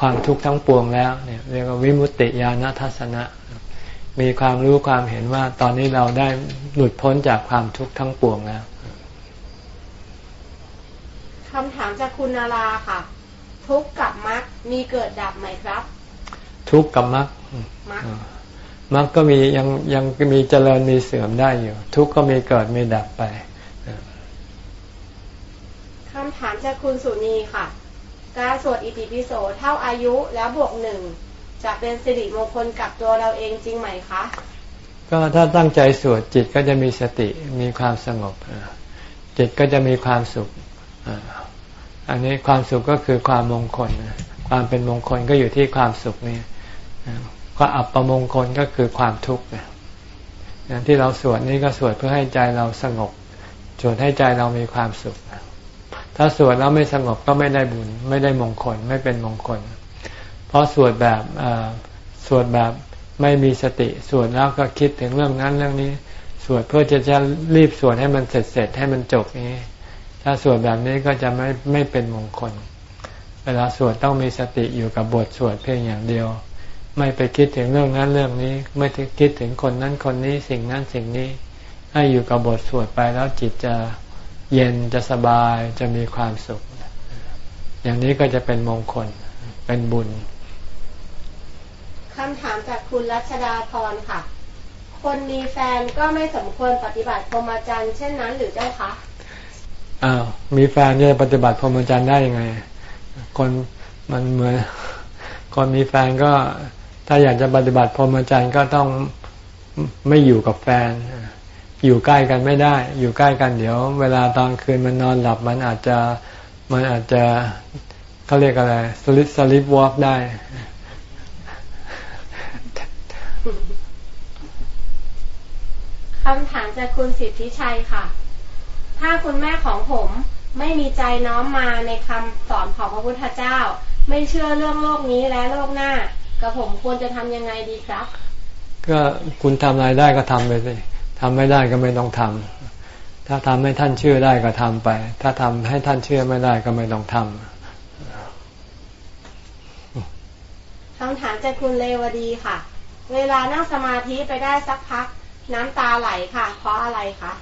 ความทุกข์ทั้งปวงแล้วเนี่ยเรียกว่าวิมุตติญาณทัศนะ มีความรู้ความเห็นว่าตอนนี้เราได้หลุดพ้นจากความทุกข์ทั้งปวงแล้วคำถามจากคุณนาราค่ะ ทุกข์กับมรรคมีเกิดดับไหมครับ ทุกข์กับมรรคมรรคก็มียังยังมีเจริญมีเสื่อมได้อยู่ ทุกข์ก็มีเกิดมีดับไปคำถามจากคุณสุนีค่ะ การสวดอิติปิโสเท่าอายุแล้วบวกหนึ่งจะเป็นสิริมงคลกับตัวเราเองจริงไหมคะ ก็ถ้าตั้งใจสวดจิตก็จะมีสติมีความสงบ จิตก็จะมีความสุขอันนี้ความสุขก็คือความมงคล ความเป็นมงคลก็อยู่ที่ความสุขนี่ ก็อับประมงคลก็คือความทุกข์อย่างที่เราสวดนี้ก็สวดเพื่อให้ใจเราสงบสวดให้ใจเรามีความสุข ถ้าสวดแล้วไม่สงบก็ไม่ได้บุญ ไม่ได้มงคล ไม่เป็นมงคล เพราะสวดแบบสวดแบบไม่มีสติ สวดแล้วก็คิดถึงเรื่องนั้นเรื่องนี้ สวดเพื่อจะจะรีบสวดให้มันเสร็จเสร็จให้มันจบนี้ ถ้าสวดแบบนี้ก็จะไม่ไม่เป็นมงคล เวลาสวดต้องมีสติอยู่กับบทสวดเพียงอย่างเดียว ไม่ไปคิดถึงเรื่องนั้นเรื่องนี้ ไม่คิดถึงคนนั้นคนนี้สิ่งนั้นสิ่งนี้ ให้อยู่กับบทสวดไปแล้วจิตจะเย็นจะสบายจะมีความสุข อย่างนี้ก็จะเป็นมงคลเป็นบุญคำถามจากคุณรัชดาพรค่ะ คนมีแฟนก็ไม่สมควรปฏิบัติพรหมจรรย์เช่นนั้นหรือเจ้าคะอ้าวมีแฟนจะปฏิบัติพรหมจรรย์ได้ยังไง คนมันเหมือนคนมีแฟนก็ ถ้าอยากจะปฏิบัติพรหมจรรย์ก็ต้องไม่อยู่กับแฟน อยู่ใกล้กันไม่ได้ อยู่ใกล้กันเดี๋ยว เวลาตอนคืนมันนอนหลับมันอาจจะมันอาจจะเขาเรียกอะไรสลิปสลิปวอล์กได้ คำถามจากคุณสิทธิชัยค่ะ ถ้าคุณแม่ของผมไม่มีใจน้อมมาในคำสอนของพระพุทธเจ้า ไม่เชื่อเรื่องโลกนี้และโลกหน้า กับผมควรจะทำยังไงดีครับ ก็คุณทำอะไรได้ก็ทำไปสิทำไม่ได้ก็ไม่ต้องทำถ้าทำให้ท่านเชื่อได้ก็ทำไป ถ้าทำให้ท่านเชื่อไม่ได้ก็ไม่ต้องทำคำถามจากคุณเลวดีค่ะ เวลานั่งสมาธิไปได้สักพัก น้ำตาไหลค่ะ เพราะอะไรคะ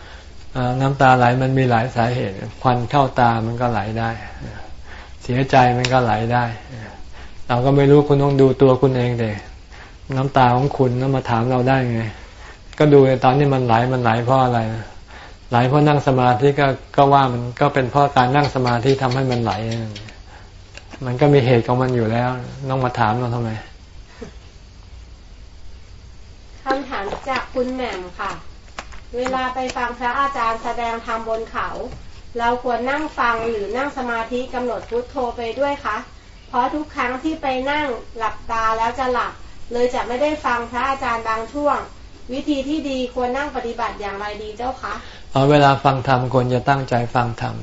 น้ำตาไหลมันมีหลายสาเหตุ ควันเข้าตามันก็ไหลได้ เสียใจมันก็ไหลได้ เราก็ไม่รู้คุณต้องดูตัวคุณเองเดน้ำตาของคุณแล้วมาถามเราได้ไง ก็ดูตอนนี้มันไหลมันไหลเพราะอะไรไหลเพราะนั่งสมาธิก็ก็ว่ามันก็เป็นเพราะการนั่งสมาธิทำให้มันไหล มันก็มีเหตุของมันอยู่แล้ว ต้องมาถามเราทำไมคำถามจากคุณแหม่มค่ะ เวลาไปฟังพระอาจารย์แสดงธรรมบนเขา เราควรนั่งฟังหรือนั่งสมาธิกำหนดพุทโธไปด้วยคะ เพราะทุกครั้งที่ไปนั่งหลับตาแล้วจะหลับ เลยจะไม่ได้ฟังพระอาจารย์บางช่วง วิธีที่ดีควรนั่งปฏิบัติอย่างไรดีเจ้าคะเอาเวลาฟังธรรมควรจะตั้งใจฟังธรรม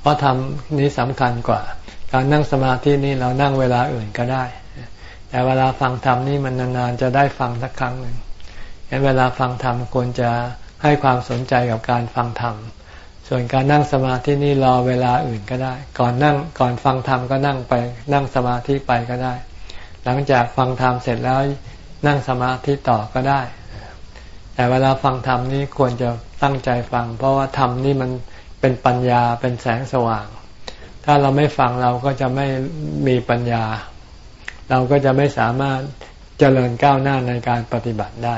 เพราะธรรมนี้สำคัญกว่า การนั่งสมาธินี่เรานั่งเวลาอื่นก็ได้ แต่เวลาฟังธรรมนี่มันนานๆจะได้ฟังสักครั้งหนึ่งเวลาฟังธรรมควรจะให้ความสนใจกับการฟังธรรม ส่วนการนั่งสมาธินี่รอเวลาอื่นก็ได้ ก่อนนั่งก่อนฟังธรรมก็นั่งไปนั่งสมาธิไปก็ได้ หลังจากฟังธรรมเสร็จแล้วนั่งสมาธิต่อก็ได้ แต่เวลาฟังธรรมนี่ควรจะตั้งใจฟัง เพราะว่าธรรมนี่มันเป็นปัญญาเป็นแสงสว่าง ถ้าเราไม่ฟังเราก็จะไม่มีปัญญา เราก็จะไม่สามารถเจริญก้าวหน้าในการปฏิบัติได้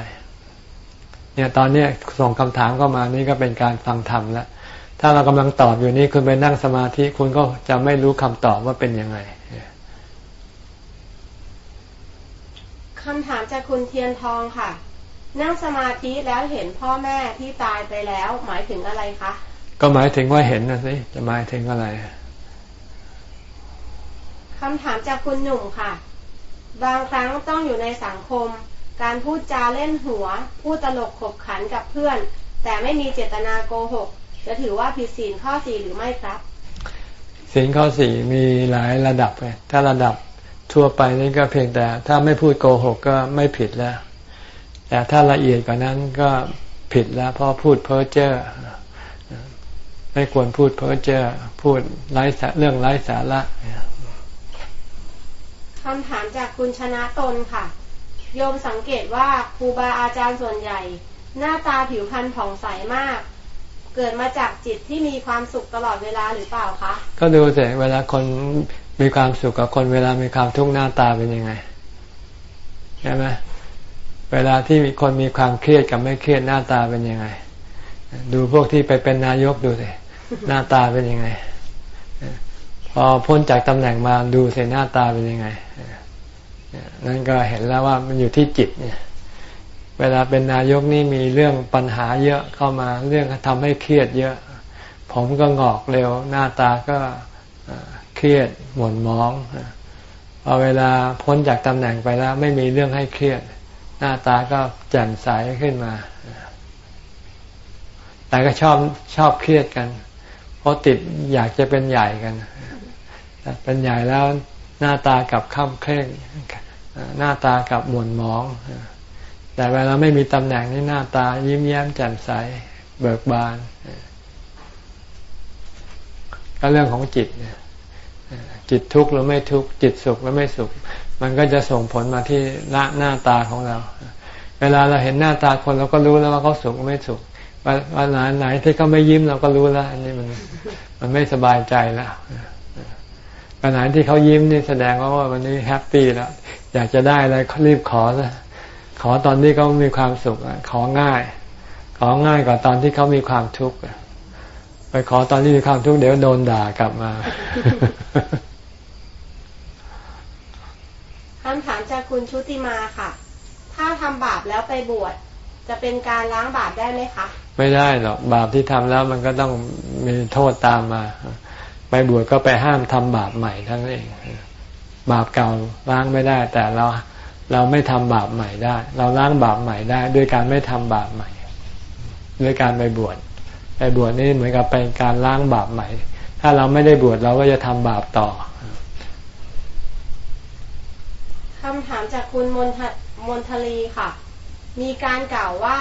เนี่ยตอนนี้ส่งคำถามเข้ามานี่ก็เป็นการฟังธรรมแล้ว ถ้าเรากำลังตอบอยู่นี่คุณไปนั่งสมาธิคุณก็จะไม่รู้คำตอบว่าเป็นยังไงคำถามจากคุณเทียนทองค่ะ นั่งสมาธิแล้วเห็นพ่อแม่ที่ตายไปแล้ว หมายถึงอะไรคะ ก็หมายถึงว่าเห็นนะสิจะหมายถึงอะไรคำถามจากคุณหนุ่มค่ะ บางครั้งต้องอยู่ในสังคม การพูดจาเล่นหัว พูดตลกขบขันกับเพื่อน แต่ไม่มีเจตนาโกหก จะถือว่าผิดศีลข้อสี่หรือไม่ครับศีลข้อสี่มีหลายระดับไงถ้าระดับทั่วไปนี่ก็เพียงแต่ ถ้าไม่พูดโกหกก็ไม่ผิดแล้ว แต่ถ้าละเอียดกว่านั้นก็ผิดแล้ว เพราะพูดเพ้อเจ้อไม่ควรพูดเพ้อเจ้อพูดไร้เรื่องไร้สาระคำถามจากคุณชนะตนค่ะ โยมสังเกตว่าครูบาอาจารย์ส่วนใหญ่ หน้าตาผิวพรรณผ่องใสมาก เกิดมาจากจิตที่มีความสุขตลอดเวลาหรือเปล่าคะ ก็ดูสิเวลาคนมีความสุขกับคนเวลามีความทุกข์หน้าตาเป็นยังไงใช่ไหมเวลาที่มีคนมีความเครียดกับไม่เครียดหน้าตาเป็นยังไง ดูพวกที่ไปเป็นนายกดูสิหน้าตาเป็นยังไงพอพ้นจากตำแหน่งมาดูเสียหน้าตาเป็นยังไงนั่นก็เห็นแล้วว่ามันอยู่ที่จิตเนี่ย เวลาเป็นนายกนี่มีเรื่องปัญหาเยอะเข้ามาเรื่องทำให้เครียดเยอะ ผมก็งอกเร็ว หน้าตาก็เครียดหม่นมองพอเวลาพ้นจากตำแหน่งไปแล้ว ไม่มีเรื่องให้เครียด หน้าตาก็แจ่มใสขึ้นมา แต่ก็ชอบชอบเครียดกัน เพราะติดอยากจะเป็นใหญ่กัน เป็นใหญ่แล้วหน้าตากับข้ามเคร่งหน้าตากับหม่นมอง แต่เวลาไม่มีตำแหน่งนี่หน้าตา ยิ้มแย้มแจ่มใส เบิกบาน ก็เรื่องของจิตจิตทุกข์หรือไม่ทุกข์จิตสุขหรือไม่สุข มันก็จะส่งผลมาที่หน้าหน้าตาของเรา เวลาเราเห็นหน้าตาคนเราก็รู้แล้วว่าเขาสุขไม่สุขวันไหนไหนที่เขาไม่ยิ้มเราก็รู้แล้วอันนี้มันมันไม่สบายใจแล้วขณะที่เขายิ้มนี่แสดงว่าวันนี้แฮปปี้แล้วอยากจะได้อะไรรีบขอซะ อตอนที่เขามีความสุขของ่าย ของ่ายกว่าตอนที่เขามีความทุกข์ไปขอตอนที่มีความทุกข์เดี๋ยวโดนด่ากลับมาคำถามจากคุณชุติมาค่ะ ถ้าทำบาปแล้วไปบวชจะเป็นการล้างบาปได้ไหมคะ ไม่ได้หรอกบาปที่ทำแล้วมันก็ต้องมีโทษตามมา ไปบวชก็ไปห้ามทำบาปใหม่ทั้งนั้นเอง บาปเก่าล้างไม่ได้ แต่เรา เราไม่ทำบาปใหม่ได้ เราล้างบาปใหม่ได้ ด้วยการไม่ทำบาปใหม่ ด้วยการไปบวชไปบวชนี่เหมือนกับเป็นการล้างบาปใหม่ ถ้าเราไม่ได้บวชเราก็จะทำบาปต่อคำถามจากคุณมนทมนทลีค่ะ มีการกล่าวว่า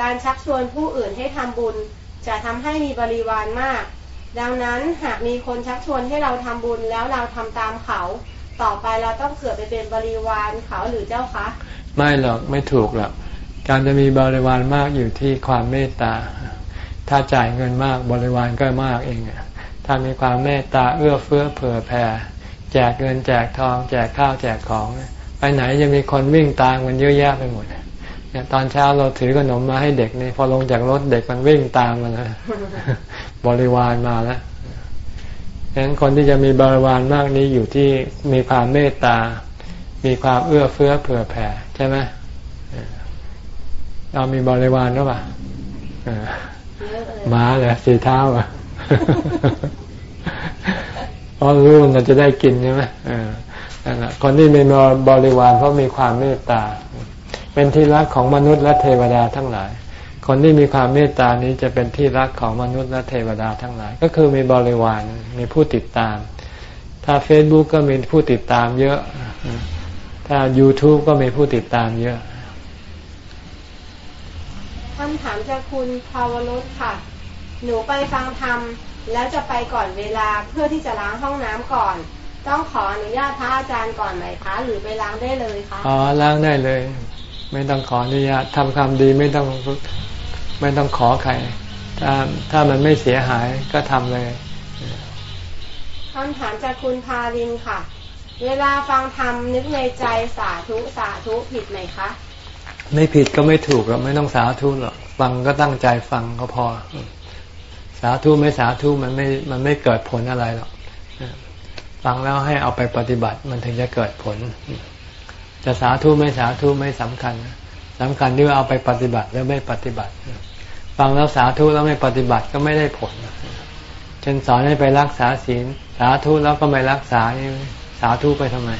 การชักชวนผู้อื่นให้ทำบุญ จะทำให้มีบริวารมาก ดังนั้นหากมีคนชักชวนให้เราทำบุญแล้วเราทำตามเขา ต่อไปเราต้องเกิดไปเป็นบริวารเขาหรือเจ้าคะ ไม่หรอกไม่ถูกหรอกการจะมีบริวารมากอยู่ที่ความเมตตา ถ้าจ่ายเงินมากบริวารก็มากเองถ้ามีความเมตตาเอื้อเฟื้อเผื่อแผ่แจกเงินแจกทอง แจกข้าวแจกของ ไปไหนจะมีคนวิ่งตามมันเยอะแยะไปหมดเนี่ยตอนเช้าเราถือขนมมาให้เด็กนี่พอลงจากรถเด็กมันวิ่งตามมันนะบริวารมาแล้ว ดังนั้นคนที่จะมีบริวารมากนี้อยู่ที่มีความเมตตา มีความเอื้อเฟื้อเผื่อแผ่ใช่ไหมเรามีบริวารหรือเปล่าม้าเลยสีเท้าอะเพราะรู้มันจะได้กินใช่ไหมคนที่มีบริวารเพราะมีความเมตตา เป็นที่รักของมนุษย์และเทวดาทั้งหลาย คนที่มีความเมตตานี้จะเป็นที่รักของมนุษย์และเทวดาทั้งหลาย ก็คือมีบริวารมีผู้ติดตาม ถ้า Facebook ก็มีผู้ติดตามเยอะ ถ้า YouTube ก็มีผู้ติดตามเยอะคำถามจากคุณภาวรุษค่ะ หนูไปฟังธรรมแล้วจะไปก่อนเวลาเพื่อที่จะล้างห้องน้ำก่อน ต้องขออนุญาตพระอาจารย์ก่อนไหมคะ หรือไปล้างได้เลยคะอ๋อล้างได้เลย ไม่ต้องขออนุญาตทำความดีไม่ต้อง ไม่ต้องขอใคร ถ้าถ้ามันไม่เสียหายก็ทำเลยคำถามจากคุณพาลินค่ะ เวลาฟังธรรมนึกในใจสาธุสาธุผิดไหมคะ ไม่ผิดก็ไม่ถูกหรอกไม่ต้องสาธุหรอกฟังก็ตั้งใจฟังก็พอ สาธุไม่สาธุมันไม่มันไม่เกิดผลอะไรหรอกฟังแล้วให้เอาไปปฏิบัติมันถึงจะเกิดผล จะสาธุไม่สาธุไม่สำคัญสำคัญที่ว่าเอาไปปฏิบัติแล้วไม่ปฏิบัติ ฟังแล้วสาธุแล้วไม่ปฏิบัติก็ไม่ได้ผลเช่นสอนให้ไปรักษาศีล สาธุแล้วก็ไม่รักษาสาธุไปทำไม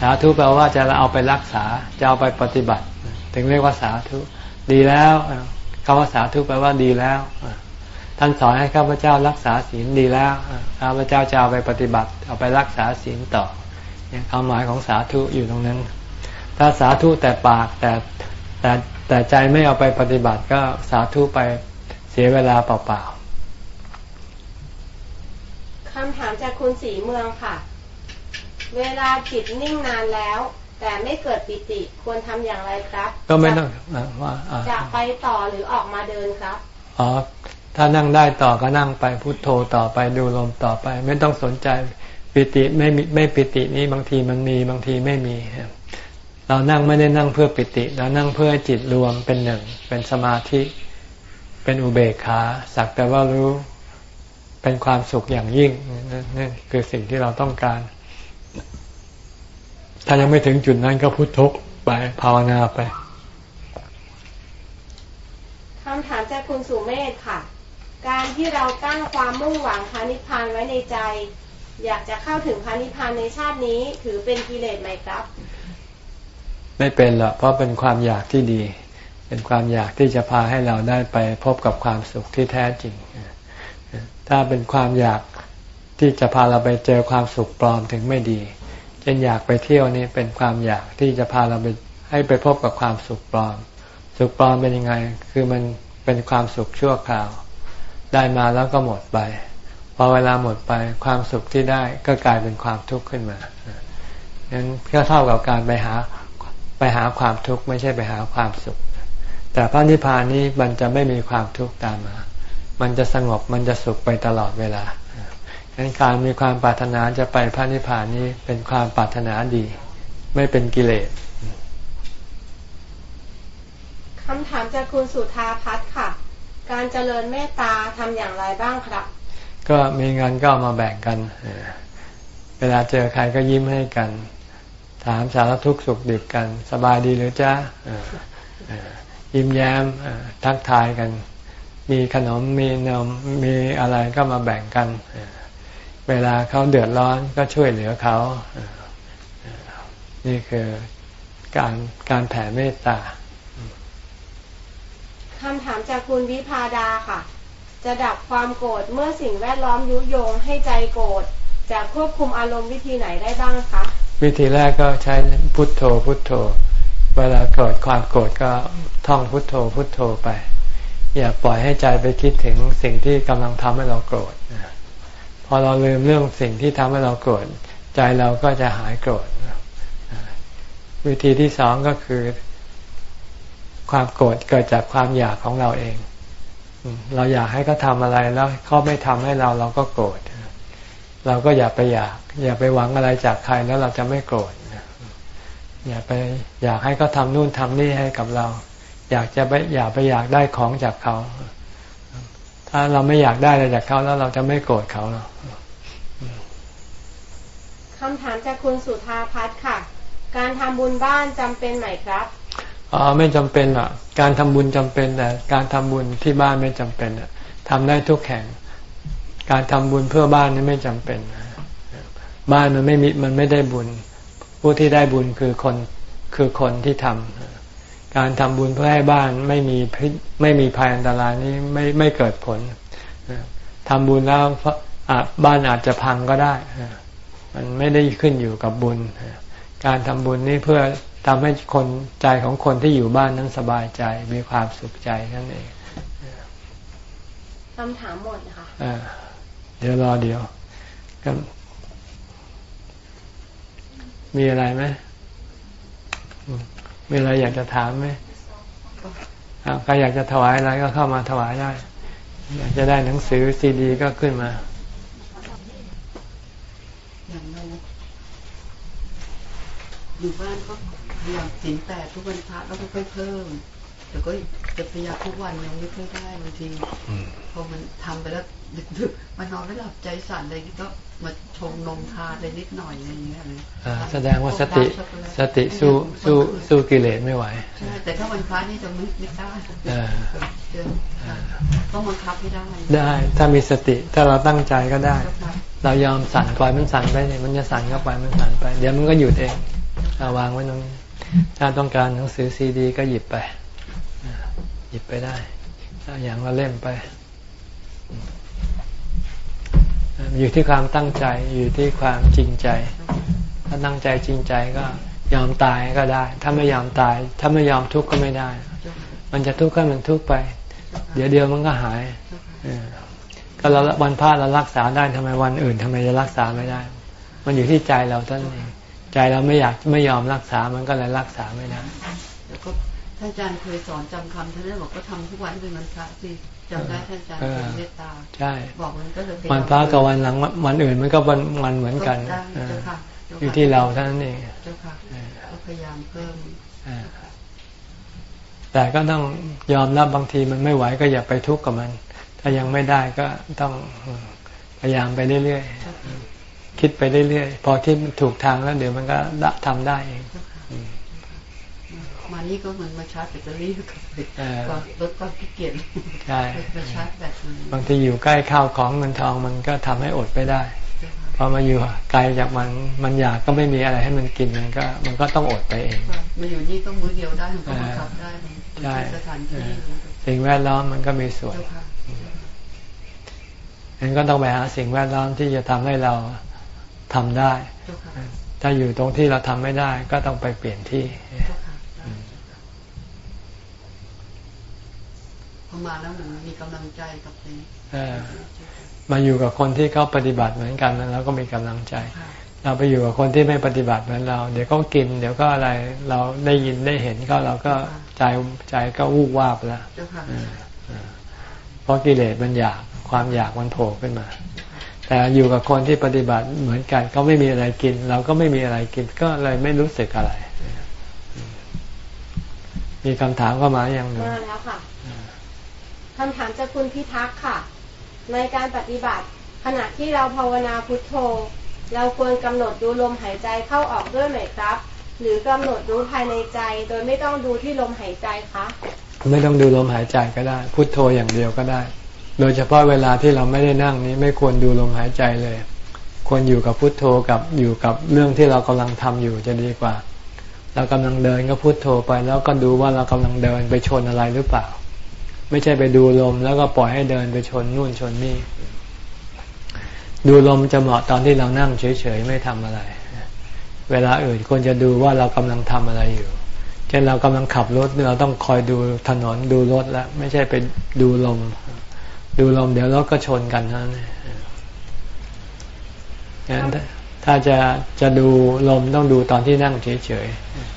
สาธุแปลว่าจะเอาไปรักษาจะเอาไปปฏิบัติ ถึงเรียกว่าสาธุ ดีแล้วคำว่าสาธุแปลว่าดีแล้วท่านสอนให้ข้าพเจ้ารักษาศีลดีแล้วข้าพเจ้าจะเอาไปปฏิบัติ เอาไปรักษาศีลต่อความหมายของสาธุอยู่ตรงนั้น ถ้าสาธุแต่ปากแต่แต่ แต่ใจไม่เอาไปปฏิบัติก็สาธุไปเสียเวลาเปล่าๆคำถามจากคุณสีเมืองค่ะ เวลาจิตนิ่งนานแล้ว แต่ไม่เกิดปิติควรทำอย่างไรครับ ก็ไม่ต้องว่าจะไปต่อหรือออกมาเดินครับอ๋อถ้านั่งได้ต่อก็นั่งไปพุโทโธต่อไปดูลมต่อไป ไม่ต้องสนใจปิติไม่ไม่ปิตินี้บางทีมันมีบางทีไม่มี เรานั่งไม่ได้นั่งเพื่อปิติ เรานั่งเพื่อจิตรวมเป็นหนึ่ง เป็นสมาธิ เป็นอุเบกขา สักแต่ว่ารู้เป็นความสุขอย่างยิ่งนี่คือสิ่งที่เราต้องการ ถ้ายังไม่ถึงจุดนั้นก็พุทโธไปภาวนาไปคำถามจากคุณสุเมธค่ะ การที่เราตั้งความมุ่งหวังพานิพานไว้ในใจ อยากจะเข้าถึงพานิพานในชาตินี้ถือเป็นกิเลสไหมครับ ไม่เป็นหรอกเพราะเป็นความอยากที่ดี เป็นความอยากที่จะพาให้เราได้ไปพบกับความสุขที่แท้จริง ถ้าเป็นความอยากที่จะพาเราไปเจอความสุขปลอมถึงไม่ดีเช่นอยากไปเที่ยวนี่เป็นความอยากที่จะพาเราไปให้ไปพบกับความสุขปลอม สุขปลอมเป็นยังไง คือมันเป็นความสุขชั่วคราว ได้มาแล้วก็หมดไป พอเวลาหมดไปความสุขที่ได้ก็กลายเป็นความทุกข์ขึ้นมานั้นก็เท่ากับการไปหา ไปหาความทุกข์ไม่ใช่ไปหาความสุข แต่พระนิพพานนี้มันจะไม่มีความทุกข์ตามมา มันจะสงบมันจะสุขไปตลอดเวลาดังนั้นการมีความปรารถนาจะไปพระนิพพานนี้เป็นความปรารถนาดี ไม่เป็นกิเลสคำถามจากคุณสุธาพัฒน์ค่ะ การเจริญเมตตาทำอย่างไรบ้างครับ ก็มีเงินก็เอามาแบ่งกัน เวลาเจอใครก็ยิ้มให้กัน ถามสารทุกข์สุขดิบกัน สบายดีหรือจ้ายิ้มแย้มทักทายกัน มีขนมมีนมมีอะไรก็มาแบ่งกัน เวลาเขาเดือดร้อนก็ช่วยเหลือเขา นี่คือการการแผ่เมตตาคำถามจากคุณวิพาดาค่ะ จะดับความโกรธเมื่อสิ่งแวดล้อมยุยงให้ใจโกรธจะควบคุมอารมณ์วิธีไหนได้บ้างคะ วิธีแรกก็ใช้พุทโธพุทโธ เวลาเกิดความโกรธก็ท่องพุทโธพุทโธไป อย่าปล่อยให้ใจไปคิดถึงสิ่งที่กำลังทำให้เราโกรธพอเราลืมเรื่องสิ่งที่ทำให้เราโกรธใจเราก็จะหายโกรธวิธีที่สองก็คือ ความโกรธเกิดจากความอยากของเราเอง เราอยากให้เขาทาอะไรแล้วเขาไม่ทำให้เราเราก็โกรธ เราก็อย่าไปอยาก อย่าไปหวังอะไรจากใครแล้วเราจะไม่โกรธอย่าไปอยากให้เขาทำนู่นทำนี่ให้กับเรา อยากจะไปอยากไปอยากได้ของจากเขา ถ้าเราไม่อยากได้อะไรจากเขาแล้วเราจะไม่โกรธเขาหรอกคำถามจากคุณสุธาพัฒน์ค่ะ การทำบุญบ้านจำเป็นไหมครับอ๋อไม่จำเป็นอะ การทำบุญจำเป็นแต่การทำบุญที่บ้านไม่จำเป็นอะทำได้ทุกแห่ง การทำบุญเพื่อบ้านนี่ไม่จำเป็น บ้านมันไม่มีมันไม่ได้บุญ ผู้ที่ได้บุญคือคนคือคนที่ทำการทำบุญเพื่อให้บ้านไม่มีไม่มีภัยอันตรายนี้ไม่ไม่เกิดผลทำบุญแล้วบ้านอาจจะพังก็ได้ มันไม่ได้ขึ้นอยู่กับบุญ การทำบุญนี้เพื่อทำให้คนใจของคนที่อยู่บ้านนั้นสบายใจมีความสุขใจนั่นเองคำถามหมดนะคะ เดี๋ยวรอเดี๋ยวก็มีอะไรไหมมีอะไรอยากจะถามไหมใครอยากจะถวายอะไรก็เข้ามาถวายได้ อยากจะได้หนังสือซีดี ก็ขึ้นมาอยู่บ้านก็พยายามสินแต่ทุกวันพระแล้วก็ค่อยเพิ่มแต่ก็จะพยายามทุกวันยังไม่ค่อยได้บางทีพอมันทำไปแล้ว ดึกๆมานอนไม่หลับใจสั่นอะไรก็มาชงนมทาอะไรนิดหน่อยอะไรอย่างเงี้ยเลยแสดงว่าสติสติสู้สู้สู้กิเลสไม่ไหวใช่แต่ถ้าวันพระนี่จะไม่ไม่ได้ต้องบังคับให้ได้ได้ถ้ามีสติถ้าเราตั้งใจก็ได้ เรายอมสั่นปล่อยมันสั่นไปเนี่ยมันจะสั่นเข้าไปมันสั่นไป เดี๋ยวมันก็หยุดเองเอาวางไว้ตรงนี้ถ้าต้องการหนังสือซีดี ก็หยิบไปหยิบไปได้อย่างละเล่มไป อยู่ที่ความตั้งใจอยู่ที่ความจริงใจ ถ้าตั้งใจจริงใจก็ยอมตายก็ได้ ถ้าไม่ยอมตาย ถ้าไม่ยอมทุกข์ก็ไม่ได้ มันจะทุกข์ก็มันทุกข์ไป เดี๋ยวเดียวมันก็หายก็เราวันพระเรารักษาได้ทำไมวันอื่นทำไมจะรักษาไม่ได้ มันอยู่ที่ใจเราท่านเองใจเราไม่อยากไม่ยอมรักษามันก็เลยรักษาไม่ได้แล้วก็ท่านอาจารย์เคยสอนจำคำท่านได้บอกก็ทำทุกวันเป็นวันพระสิ จำได้ท่านอาจารย์เป็นเมตตาใช่บอกมันก็เลยวันพระกับวันหลังวันอื่นมันก็วันวันเหมือนกันอยู่ที่เราเท่านั้นเองเจ้าค่ะพยายามเพิ่มแต่ก็ต้องยอมรับบางทีมันไม่ไหวก็อย่าไปทุกข์กับมัน ถ้ายังไม่ได้ก็ต้องพยายามไปเรื่อยๆคิดไปเรื่อยๆพอที่ถูกทางแล้วเดี๋ยวมันก็ทำได้เอง มานี่ก็เหมือนมาชาร์จแบตเตอรี่กับลดความขี้เกียจใช่มาชาร์จแบตบางทีอยู่ใกล้ข้าวของเงินทองมันก็ทำให้อดไปได้พอมาอยู่ไกลจากมันมันอยากก็ไม่มีอะไรให้มันกินมันก็ มันก็ต้องอดไปเองมาอยู่นี่ก็มื้อเดียวได้ก็บังคับได้ใช่สถานที่สิ่งแวดล้อมมันก็มีส่วนงั้นก็ต้องไปหาสิ่งแวดล้อมที่จะทำให้เราทำได้ ถ้าอยู่ตรงที่เราทำไม่ได้ ก็ต้องไปเปลี่ยนที่ พอมาแล้วมันมีกำลังใจกับนี้มาอยู่กับคนที่เขาปฏิบัติเหมือนกันแล้วก็มีกำลังใจ เราไปอยู่กับคนที่ไม่ปฏิบัติเหมือนเรา เดี๋ยวก็กิน เดี๋ยวก็อะไรเราได้ยินได้เห็นก็เราก็ใจใจก็วูบวาบแล้วเพราะกิเลสมันอยากความอยากมันโผล่ขึ้นมา แต่อยู่กับคนที่ปฏิบัติเหมือนกันก็ไม่มีอะไรกิน เราก็ไม่มีอะไรกินก็เลยไม่รู้สึกอะไร มีคำถามเข้ามาอย่างหนึ่งมาแล้วค่ะ คำถามจากคุณพิทักษ์ค่ะ ในการปฏิบัติ ขณะที่เราภาวนาพุทโธ เราควรกำหนดดูลมหายใจเข้าออกด้วยไหมครับ หรือกำหนดรู้ภายในใจ โดยไม่ต้องดูที่ลมหายใจคะไม่ต้องดูลมหายใจก็ได้ พุทโธอย่างเดียวก็ได้ โดยเฉพาะเวลาที่เราไม่ได้นั่งนี้ไม่ควรดูลมหายใจเลย ควรอยู่กับพุทโธกับอยู่กับเรื่องที่เรากำลังทำอยู่จะดีกว่า เรากำลังเดินก็พุทโธไป แล้วก็ดูว่าเรากำลังเดินไปชนอะไรหรือเปล่า ไม่ใช่ไปดูลมแล้วก็ปล่อยให้เดินไปชนนู่นชนนี่ ดูลมจะเหมาะตอนที่เรานั่งเฉยๆไม่ทำอะไร เวลาอื่นควรจะดูว่าเรากำลังทำอะไรอยู่ เช่นเรากำลังขับรถเราต้องคอยดูถนนดูรถแล้วไม่ใช่ไปดูลม ดูลมเดี๋ยวรถก็ชนกันนั้นงั้นถ้าจะจะดูลมต้องดูตอนที่นั่งเฉย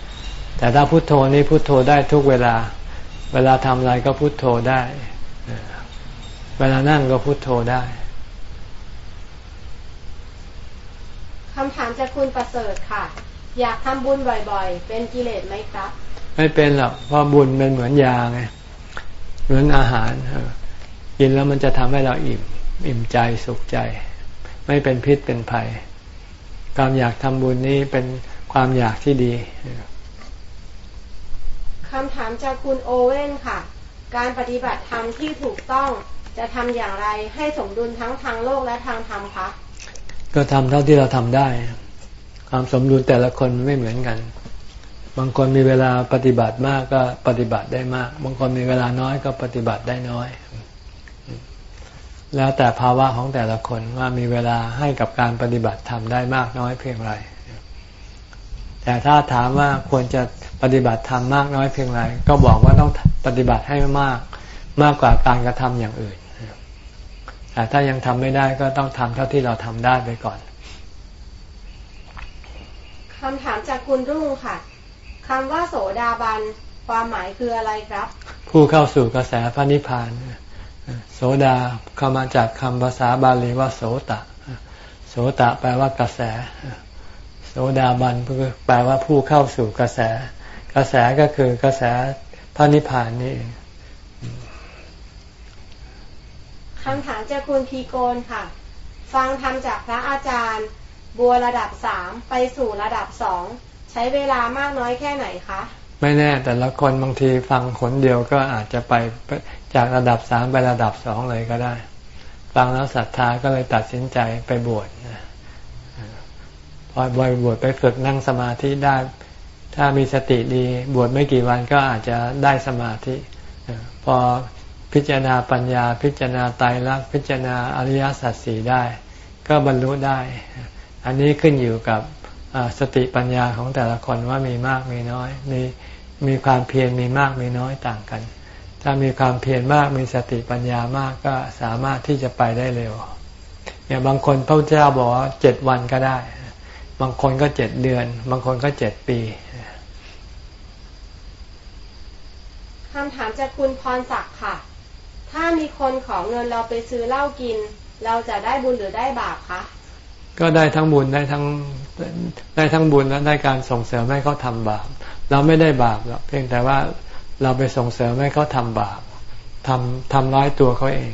ๆแต่ถ้าพุโทโธนี่พุโทโธได้ทุกเวลา เวลาทำอะไรก็พุโทโธได้ เวลานั่งก็พุโทโธได้คำถามจากคุณประเสริฐค่ะ อยากทำบุญบ่อยๆ เป็นกิเลสไหมครับ ไม่เป็นหรอกเพราะบุญเป็นเหมือนยาไงเหมือนอาหารกินแล้วมันจะทำให้เราอิ่มอิ่มใจสุขใจ ไม่เป็นพิษเป็นภัย ความอยากทำบุญนี้เป็นความอยากที่ดี คำถามจากคุณโอเว่นค่ะ การปฏิบัติธรรมที่ถูกต้องจะทำอย่างไรให้สมดุลทั้งทางโลกและทางธรรมคะ ก็ทำเท่าที่เราทำได้ ความสมดุลแต่ละคนไม่เหมือนกัน บางคนมีเวลาปฏิบัติมากก็ปฏิบัติได้มาก บางคนมีเวลาน้อยก็ปฏิบัติได้น้อย แล้วแต่ภาวะของแต่ละคนว่ามีเวลาให้กับการปฏิบัติทำได้มากน้อยเพียงไร แต่ถ้าถามว่าควรจะปฏิบัติธรรมมากน้อยเพียงไรก็บอกว่าต้องปฏิบัติให้มากมากกว่าการกระทำอย่างอื่นแต่ถ้ายังทำไม่ได้ก็ต้องทำเท่าที่เราทำได้ไปก่อนคำถามจากคุณรุ่งค่ะคำว่าโสดาบันความหมายคืออะไรครับ ผู้เข้าสู่กระแสพระนิพพานโสดาเข้ามาจากคำภาษาบาลีว่าโสตะ โสตะแปลว่ากระแส โสดาบันแปลว่าผู้เข้าสู่กระแส กระแสก็คือกระแสพระนิพพานนี่คำถามจากคุณพีโกนค่ะ ฟังทำจากพระอาจารย์ บัวระดับสามไปสู่ระดับสองใช้เวลามากน้อยแค่ไหนคะ ไม่แน่แต่ละคนบางทีฟังคนเดียวก็อาจจะไปจากระดับสามไประดับสองเลยก็ได้ ฟังแล้วศรัทธาก็เลยตัดสินใจไปบวช พอบบวชไปฝึกนั่งสมาธิได้ ถ้ามีสติดีบวชไม่กี่วันก็อาจจะได้สมาธิ พอพิจารณาปัญญา พิจารณาไตรลักษณ์พิจารณาอริยสัจสี่ได้ ก็บรรลุได้ อันนี้ขึ้นอยู่กับสติปัญญาของแต่ละคนว่ามีมากมีน้อย มีมีความเพียรมีมากมีน้อยต่างกัน ถ้ามีความเพียรมากมีสติปัญญามากก็สามารถที่จะไปได้เร็วอย่างบางคนพระเจ้าบอกว่าเจ็ดวันก็ได้ บางคนก็เจ็ดเดือน บางคนก็เจ็ดปีคำถามจากคุณพรศักดิ์ค่ะ ถ้ามีคนขอเงินเราไปซื้อเหล้ากิน เราจะได้บุญหรือได้บาปคะก็ได้ทั้งบุญได้ทั้งได้ทั้งบุญและได้การส่งเสริมให้เขาทำบาป เราไม่ได้บาปหรอกเพียงแต่ว่าเราไปส่งเสริมให้เขาทำบาปทำทำร้ายตัวเขาเอง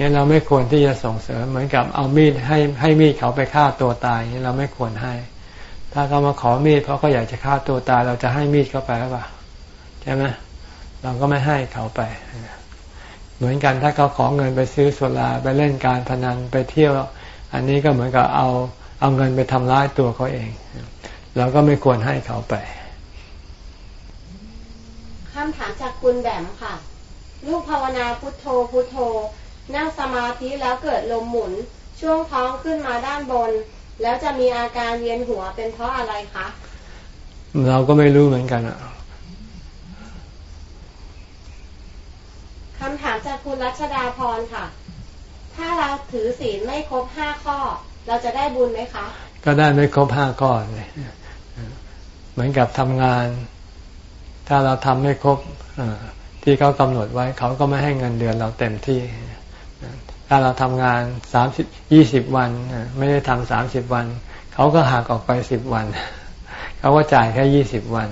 เนี่ยเราไม่ควรที่จะส่งเสริมเหมือนกับเอามีดให้ให้มีดเขาไปฆ่าตัวตายนี่เราไม่ควรให้ ถ้าเขามาขอมีดเพราะเขาอยากจะฆ่าตัวตาย เราจะให้มีดเขาไปหรือเปล่าใช่ไหมเราก็ไม่ให้เขาไป เหมือนกันถ้าเขาขอเงินไปซื้อสุราไปเล่นการพนันไปเที่ยว อันนี้ก็เหมือนกับเอาเอาเงินไปทำร้ายตัวเขาเอง เราก็ไม่ควรให้เขาไปคำถามจากคุณแบมค่ะ ลูกภาวนาพุทโธพุทโธ นั่งสมาธิแล้วเกิดลมหมุน ช่วงท้องขึ้นมาด้านบน แล้วจะมีอาการเวียนหัวเป็นเพราะอะไรคะ เราก็ไม่รู้เหมือนกันอะคำถามจากคุณรัชดาพรค่ะ ถ้าเราถือศีลไม่ครบห้าข้อ เราจะได้บุญไหมคะ ก็ได้ไม่ครบห้าข้อเลยเหมือนกับทำงาน ถ้าเราทำไม่ครบที่เขากำหนดไว้ เขาก็ไม่ให้เงินเดือนเราเต็มที่ ถ้าเราทำงานสามสิบยี่สิบวันไม่ได้ทำสามสิบวัน เขาก็หักออกไปสิบวัน เขาก็จ่ายแค่ยี่สิบวัน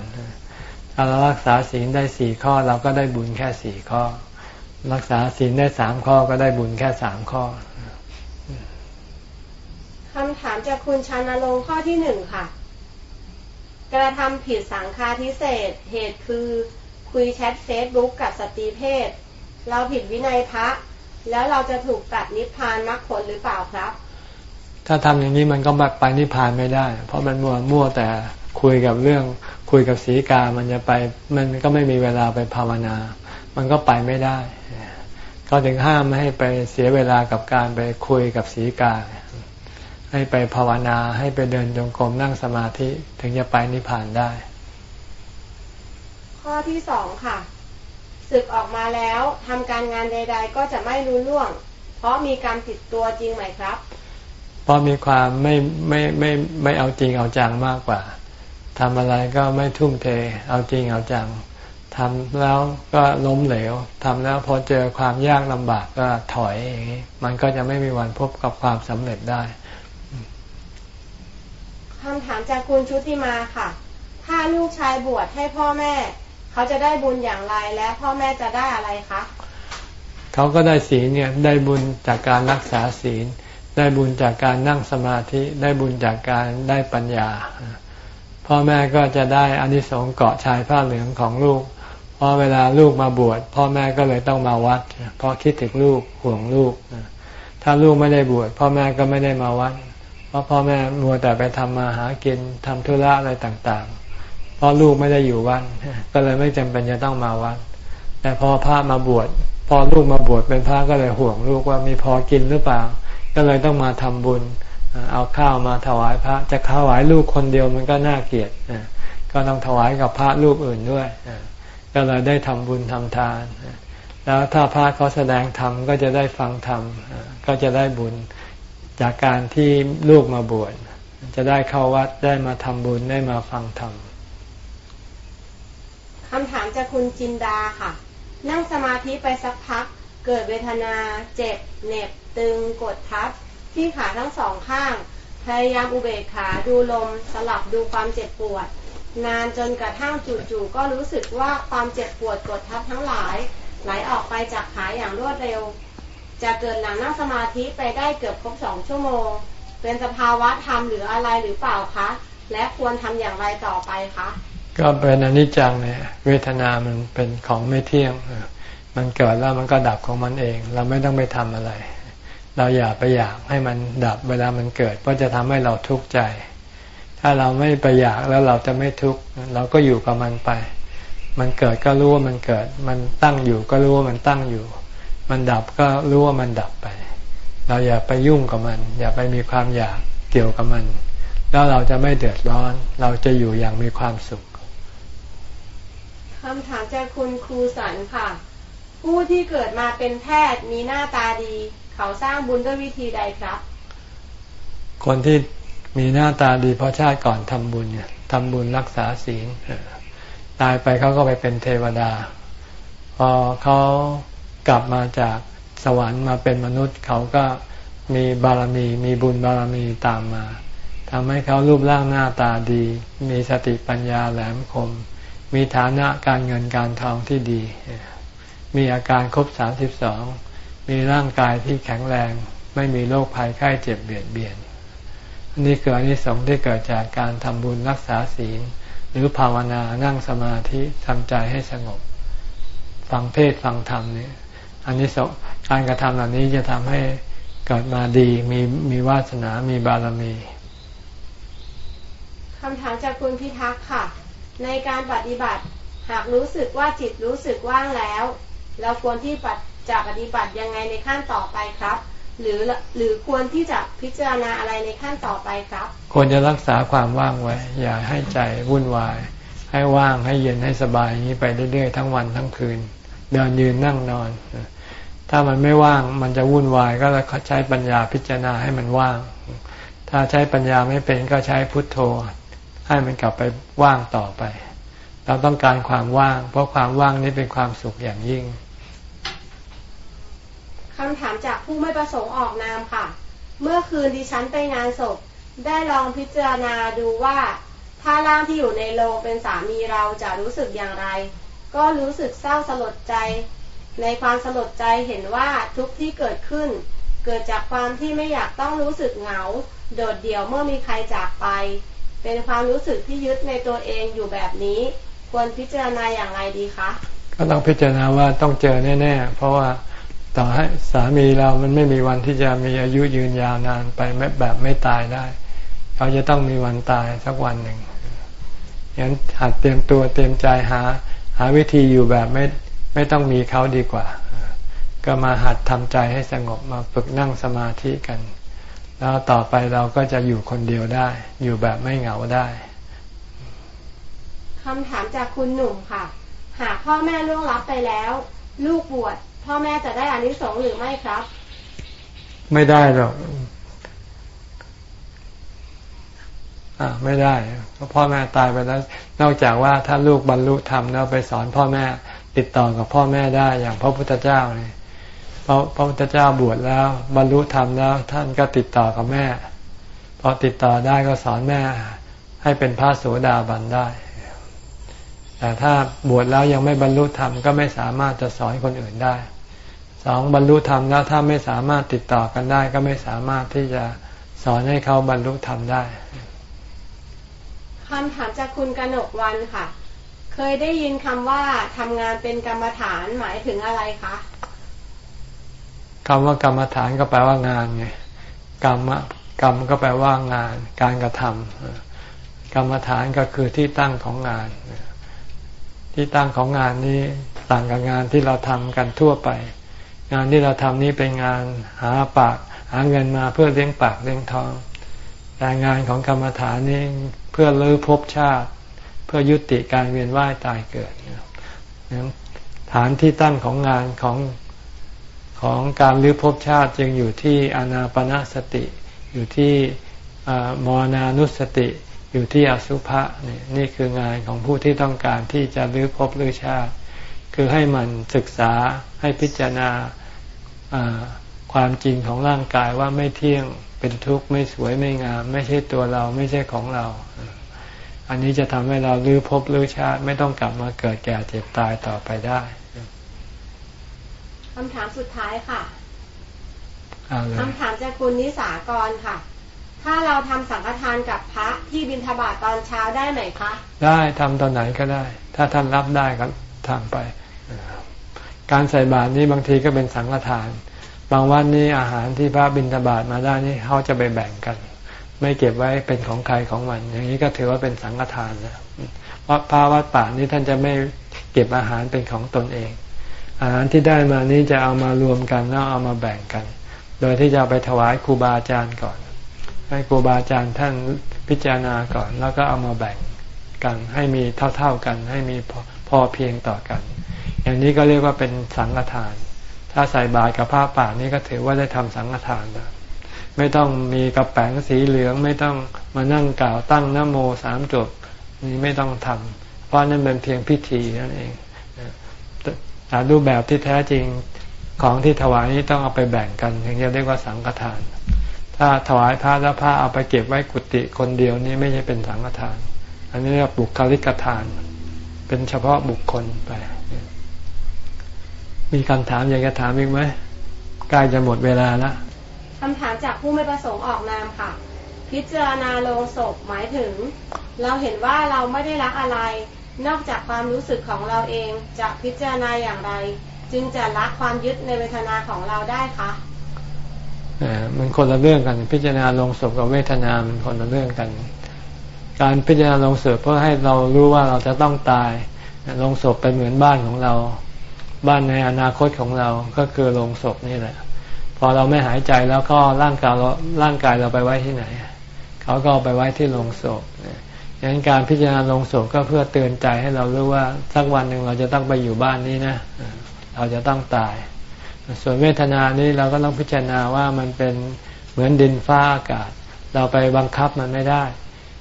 ถ้าเรารักษาศีลได้สี่ข้อเราก็ได้บุญแค่สี่ข้อ รักษาศีลได้สามข้อก็ได้บุญแค่สามข้อคำถามจากคุณชานรงข้อที่หนึ่งค่ะ กระทำผิดสังฆาทิเศษเหตุคือคุยแชทเฟซบุ๊กกับสตรีเพศ เราผิดวินัยพระ แล้วเราจะถูกตัดนิพพานมรรคผลหรือเปล่าครับ ถ้าทำอย่างนี้มันก็ไปนิพพานไม่ได้ เพราะมันมัวมั่วแต่คุยกับเรื่องคุยกับสีกา มันจะไป มันก็ไม่มีเวลาไปภาวนา มันก็ไปไม่ได้เขาถึงห้ามไม่ให้ไปเสียเวลากับการไปคุยกับสีกา ให้ไปภาวนา ให้ไปเดินจงกรมนั่งสมาธิ ถึงจะไปนิพพานได้ ข้อที่สองค่ะ ศึกออกมาแล้วทำการงานใด ๆ ก็จะไม่รู้ล่วง เพราะมีการติดตัวจริงไหมครับ เพราะมีความไม่ไม่ไม่ไม่เอาจริงเอาจังมากกว่าทำอะไรก็ไม่ทุ่มเท เอาจริงเอาจังทำแล้วก็ล้มเหลวทำแล้วพอเจอความยากลำบากก็ถอยอย่างนี้มันก็จะไม่มีวันพบกับความสำเร็จได้คำถามจากคุณชุติมาค่ะ ถ้าลูกชายบวชให้พ่อแม่ เขาจะได้บุญอย่างไรและพ่อแม่จะได้อะไรคะเขาก็ได้ศีลเนี่ยได้บุญจากการรักษาศีล ได้บุญจากการนั่งสมาธิ ได้บุญจากการได้ปัญญา พ่อแม่ก็จะได้อานิสงส์เกาะชายผ้าเหลืองของลูกพอเวลาลูกมาบวชพ่อแม่ก็เลยต้องมาวัด เพราะคิดถึงลูกห่วงลูก ถ้าลูกไม่ได้บวชพ่อแม่ก็ไม่ได้มาวัด เพราะพ่อแม่มัวแต่ไปทำมาหากินทำธุระอะไรต่างๆ เพราะลูกไม่ได้อยู่วัดก็เลยไม่จำเป็นจะต้องมาวัด แต่พอพระมาบวชพอลูกมาบวชเป็นพระก็เลยห่วงลูกว่ามีพอกินหรือเปล่า ก็เลยต้องมาทำบุญ เอาข้าวมาถวายพระ จะถวายลูกคนเดียวมันก็น่าเกลียดก็ต้องถวายกับพระรูปอื่นด้วยก็เลยได้ทำบุญทำทาน แล้วถ้าพระเขาแสดงธรรมก็จะได้ฟังธรรมก็จะได้บุญจากการที่ลูกมาบวชจะได้เข้าวัดได้มาทำบุญได้มาฟังธรรม คำถามจากคุณจินดาค่ะ นั่งสมาธิไปสักพัก เกิดเวทนาเจ็บเหน็บตึงกดทับ ที่ขาทั้งสองข้าง พยายามอุเบกขาดูลมสลับดูความเจ็บปวด นานจนกระทั่งจู่ๆก็รู้สึกว่าความเจ็บปวดกดทับทั้งหลาย ไหลออกไปจากขาอย่างรวดเร็ว จะเกิดหลังนั่งสมาธิไปได้เกือบครบสองชั่วโมง เป็นสภาวะธรรมหรืออะไรหรือเปล่าคะ และควรทำอย่างไรต่อไปคะ ก็เป็นอนิจจังเนี่ยเวทนามันเป็นของไม่เที่ยง มันเกิดแล้วมันก็ดับของมันเอง เราไม่ต้องไปทำอะไร เราอย่าไปอยากให้มันดับเวลามันเกิดเพราะจะทำให้เราทุกข์ใจ ถ้าเราไม่ไปอยากแล้วเราจะไม่ทุกข์เราก็อยู่กับมันไป มันเกิดก็รู้ว่ามันเกิด มันตั้งอยู่ก็รู้ว่ามันตั้งอยู่ มันดับก็รู้ว่ามันดับไป เราอย่าไปยุ่งกับมัน อย่าไปมีความอยากเกี่ยวกับมัน แล้วเราจะไม่เดือดร้อน เราจะอยู่อย่างมีความสุข คำถามจากคุณครูสันค่ะ ผู้ที่เกิดมาเป็นแพทย์มีหน้าตาดี เขาสร้างบุญด้วยวิธีใดครับ คนที่มีหน้าตาดีเพราะชาติก่อนทำบุญเนี่ยทำบุญรักษาศีลตายไปเขาก็ไปเป็นเทวดา พอเขากลับมาจากสวรรค์มาเป็นมนุษย์เขาก็มีบารมี มีบุญบารมีตามมาทำให้เขารูปร่างหน้าตาดี มีสติปัญญาแหลมคม มีฐานะการเงินการทองที่ดี มีอาการครบสามสิบสอง มีร่างกายที่แข็งแรง ไม่มีโรคภัยไข้เจ็บเบียดเบียน นี่คืออนิสงส์ที่เกิดจากการทำบุญรักษาศีล หรือภาวนานั่งสมาธิทำใจให้สงบ ฟังเทศฟังธรรมนี่อันนี้สการกระทำเหล่านี้จะทำให้เกิดมาดี มีมีวาสนา มีบารมีคำถามจากคุณพิทักษ์ค่ะ ในการปฏิบัติ หากรู้สึกว่าจิตรู้สึกว่างแล้ว เราควรที่จะปฏิบัติยังไงในขั้นต่อไปครับ หรือหรือควรที่จะพิจารณาอะไรในขั้นต่อไปครับ ควรจะรักษาความว่างไว้ อย่าให้ใจวุ่นวาย ให้ว่างให้เย็นให้สบายอย่างนี้ไปเรื่อยๆทั้งวันทั้งคืน เดินยืนนั่งนอน ถ้ามันไม่ว่างมันจะวุ่นวายก็ใช้ปัญญาพิจารณาให้มันว่างถ้าใช้ปัญญาไม่เป็นก็ใช้พุทโธ ให้มันกลับไปว่างต่อไป เราต้องการความว่าง เพราะความว่างนี้เป็นความสุขอย่างยิ่งคำถามจากผู้ไม่ประสงค์ออกนามค่ะ เมื่อคืนดิฉันไปงานศพ ได้ลองพิจารณาดูว่า ถ้าร่างที่อยู่ในโรงเป็นสามีเราจะรู้สึกอย่างไร ก็รู้สึกเศร้าสลดใจ ในความสลดใจเห็นว่าทุกที่เกิดขึ้น เกิดจากความที่ไม่อยากต้องรู้สึกเหงา โดดเดี่ยวเมื่อมีใครจากไป เป็นความรู้สึกที่ยึดในตัวเองอยู่แบบนี้ ควรพิจารณาอย่างไรดีคะก็ต้องพิจารณาว่าต้องเจอแน่ ๆ เพราะว่าต่อให้สามีเรามันไม่มีวันที่จะมีอายุยืนยาวนานไปแบบไม่ตายได้ เขาจะต้องมีวันตายสักวันหนึ่งงั้นหัดเตรียมตัวเตรียมใจหา หาวิธีอยู่แบบไม่ไม่ต้องมีเขาดีกว่า ก็มาหัดทำใจให้สงบมาฝึกนั่งสมาธิกัน แล้วต่อไปเราก็จะอยู่คนเดียวได้ อยู่แบบไม่เหงาได้คำถามจากคุณหนุ่มค่ะ หากพ่อแม่ล่วงลับไปแล้ว ลูกบวชพ่อแม่จะได้อานิสงส์หรือไม่ครับ ไม่ได้หรอกอ่าไม่ได้เพราะพ่อแม่ตายไปแล้ว นอกจากว่าถ้าลูกบรรลุธรรมแล้วไปสอนพ่อแม่ติดต่อกับพ่อแม่ได้อย่างพระพุทธเจ้าเนี่ย พระพระพุทธเจ้าบวชแล้ว บรรลุธรรมแล้วท่านก็ติดต่อกับแม่พอติดต่อได้ก็สอนแม่ให้เป็นพระโสดาบันได้ แต่ถ้าบวชแล้วยังไม่บรรลุธรรมก็ไม่สามารถจะสอนคนอื่นได้ สองบรรลุธรรมแล้วถ้าไม่สามารถติดต่อกันได้ ก็ไม่สามารถที่จะสอนให้เขาบรรลุธรรมได้คำถามจากคุณกนกวันค่ะ เคยได้ยินคำว่าทำงานเป็นกรรมฐานหมายถึงอะไรคะ คำว่ากรรมฐานก็แปลว่างานไงกรรมกรรมก็แปลว่างาน การกระทำกรรมฐานก็คือที่ตั้งของงาน ที่ตั้งของงานนี้ต่างกับงานที่เราทำกันทั่วไป งานที่เราทำนี้เป็นงานหาปาก หาเงินมาเพื่อเลี้ยงปากเลี้ยงท้องแต่งานของกรรมฐานนี้เพื่อลื้อภพชาติ เพื่อยุติการเวียนว่ายตายเกิดฐานที่ตั้งของงานของ ของการลื้อภพชาติจึงอยู่ที่อนาปนาสติ อยู่ที่มรณานุสติ อยู่ที่อสุภะนี่นี่คืองานของผู้ที่ต้องการที่จะรื้อภพรื้อชาติ คือให้มันศึกษาให้พิจารณาความจริงของร่างกายว่าไม่เที่ยงเป็นทุกข์ไม่สวยไม่งาม ไม่ใช่ตัวเราไม่ใช่ของเรา อันนี้จะทำให้เราลื้อภพลื้อชาติ ไม่ต้องกลับมาเกิดแก่เจ็บตายต่อไปได้ คำถามสุดท้ายค่ะคำถามจากคุณนิสากรค่ะ ถ้าเราทำสังฆทานกับพระที่บิณฑบาตตอนเช้าได้ไหมคะ ได้ทำตอนไหนก็ได้ ถ้าท่านรับได้ก็ทำไป การใส่บาตรนี้บางทีก็เป็นสังฆทาน บางวันนี้อาหารที่พระบิณฑบาตมาได้นี่เขาจะไปแบ่งกัน ไม่เก็บไว้เป็นของใครของมัน อย่างนี้ก็ถือว่าเป็นสังฆทานนะเพราะพระวัดป่านี้ท่านจะไม่เก็บอาหารเป็นของตนเอง อาหารที่ได้มานี้จะเอามารวมกันแล้วเอามาแบ่งกัน โดยที่จะไปถวายครูบาอาจารย์ก่อน ให้ครูบาอาจารย์ท่านพิจารณาก่อน แล้วก็เอามาแบ่งกัน ให้มีเท่าๆกัน ให้มีพอเพียงต่อกัน อย่างนี้ก็เรียกว่าเป็นสังฆทาน ถ้าใส่บาตรกับผ้าป่านี่ก็ถือว่าได้ทำสังฆทานแล้วไม่ต้องมีกระแป้งสีเหลืองไม่ต้องมานั่งกล่าวตั้งนโมสามจบนี่ไม่ต้องทำเพราะนั่นเป็นเพียงพิธีนั่นเอง รูปแบบที่แท้จริงของที่ถวายนี้ต้องเอาไปแบ่งกันถึงจะเรียกว่าสังฆทาน ถ้าถวายพระแล้วพระเอาไปเก็บไว้กุฏิคนเดียวนี่ไม่ใช่เป็นสังฆทาน อันนี้เรียกบุคลิกทาน เป็นเฉพาะบุคคลไป มีคำถามอยากจะถามอีกไหมใกล้จะหมดเวลาแล้วคำถามจากผู้ไม่ประสงค์ออกนามค่ะ พิจารณาโลงศพหมายถึง เราเห็นว่าเราไม่ได้รักอะไร นอกจากความรู้สึกของเราเองจะพิจารณาอย่างไร จึงจะละความยึดในเวทนาของเราได้คะมันคนละเรื่องกัน พิจารณาลงศพกับเวทนามันคนละเรื่องกัน การพิจารณาลงศพเพื่อให้เรารู้ว่าเราจะต้องตายลงศพเป็นเหมือนบ้านของเรา บ้านในอนาคตของเราก็คือลงศพนี่แหละ พอเราไม่หายใจแล้วก็ร่างกายเราร่างกายเราไปไว้ที่ไหน เขาก็ไปไว้ที่ลงศพ ดังนั้นการพิจารณาลงศพก็เพื่อเตือนใจให้เรารู้ว่าสักวันหนึ่งเราจะต้องไปอยู่บ้านนี้นะ เราจะต้องตาย ส่วนเวทนานี้เราก็ต้องพิจารณาว่ามันเป็นเหมือนดินฟ้าอากาศ เราไปบังคับมันไม่ได้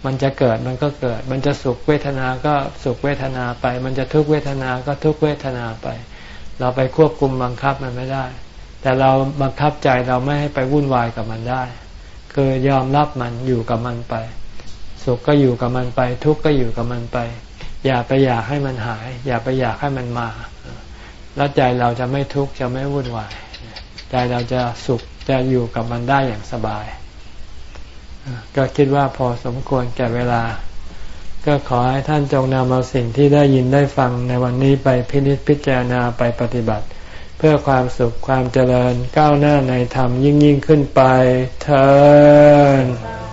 มันจะเกิดมันก็เกิด มันจะสุขเวทนาก็สุขเวทนาไป มันจะทุกเวทนาก็ทุกเวทนาไป เราไปควบคุมบังคับมันไม่ได้ แต่เราบังคับใจเราไม่ให้ไปวุ่นวายกับมันได้ คือยอมรับมันอยู่กับมันไป สุขก็อยู่กับมันไป ทุกข์ก็อยู่กับมันไป อย่าไปอยากให้มันหาย อย่าไปอยากให้มันมา แล้วใจเราจะไม่ทุกข์จะไม่วุ่นวายใจเราจะสุขจะอยู่กับมันได้อย่างสบาย ก็คิดว่าพอสมควรแก่เวลา ก็ขอให้ท่านจงนำเอาสิ่งที่ได้ยินได้ฟังในวันนี้ไปพินิจพิจารณาไปปฏิบัติ เพื่อความสุขความเจริญก้าวหน้าในธรรมยิ่งยิ่งขึ้นไปเธอ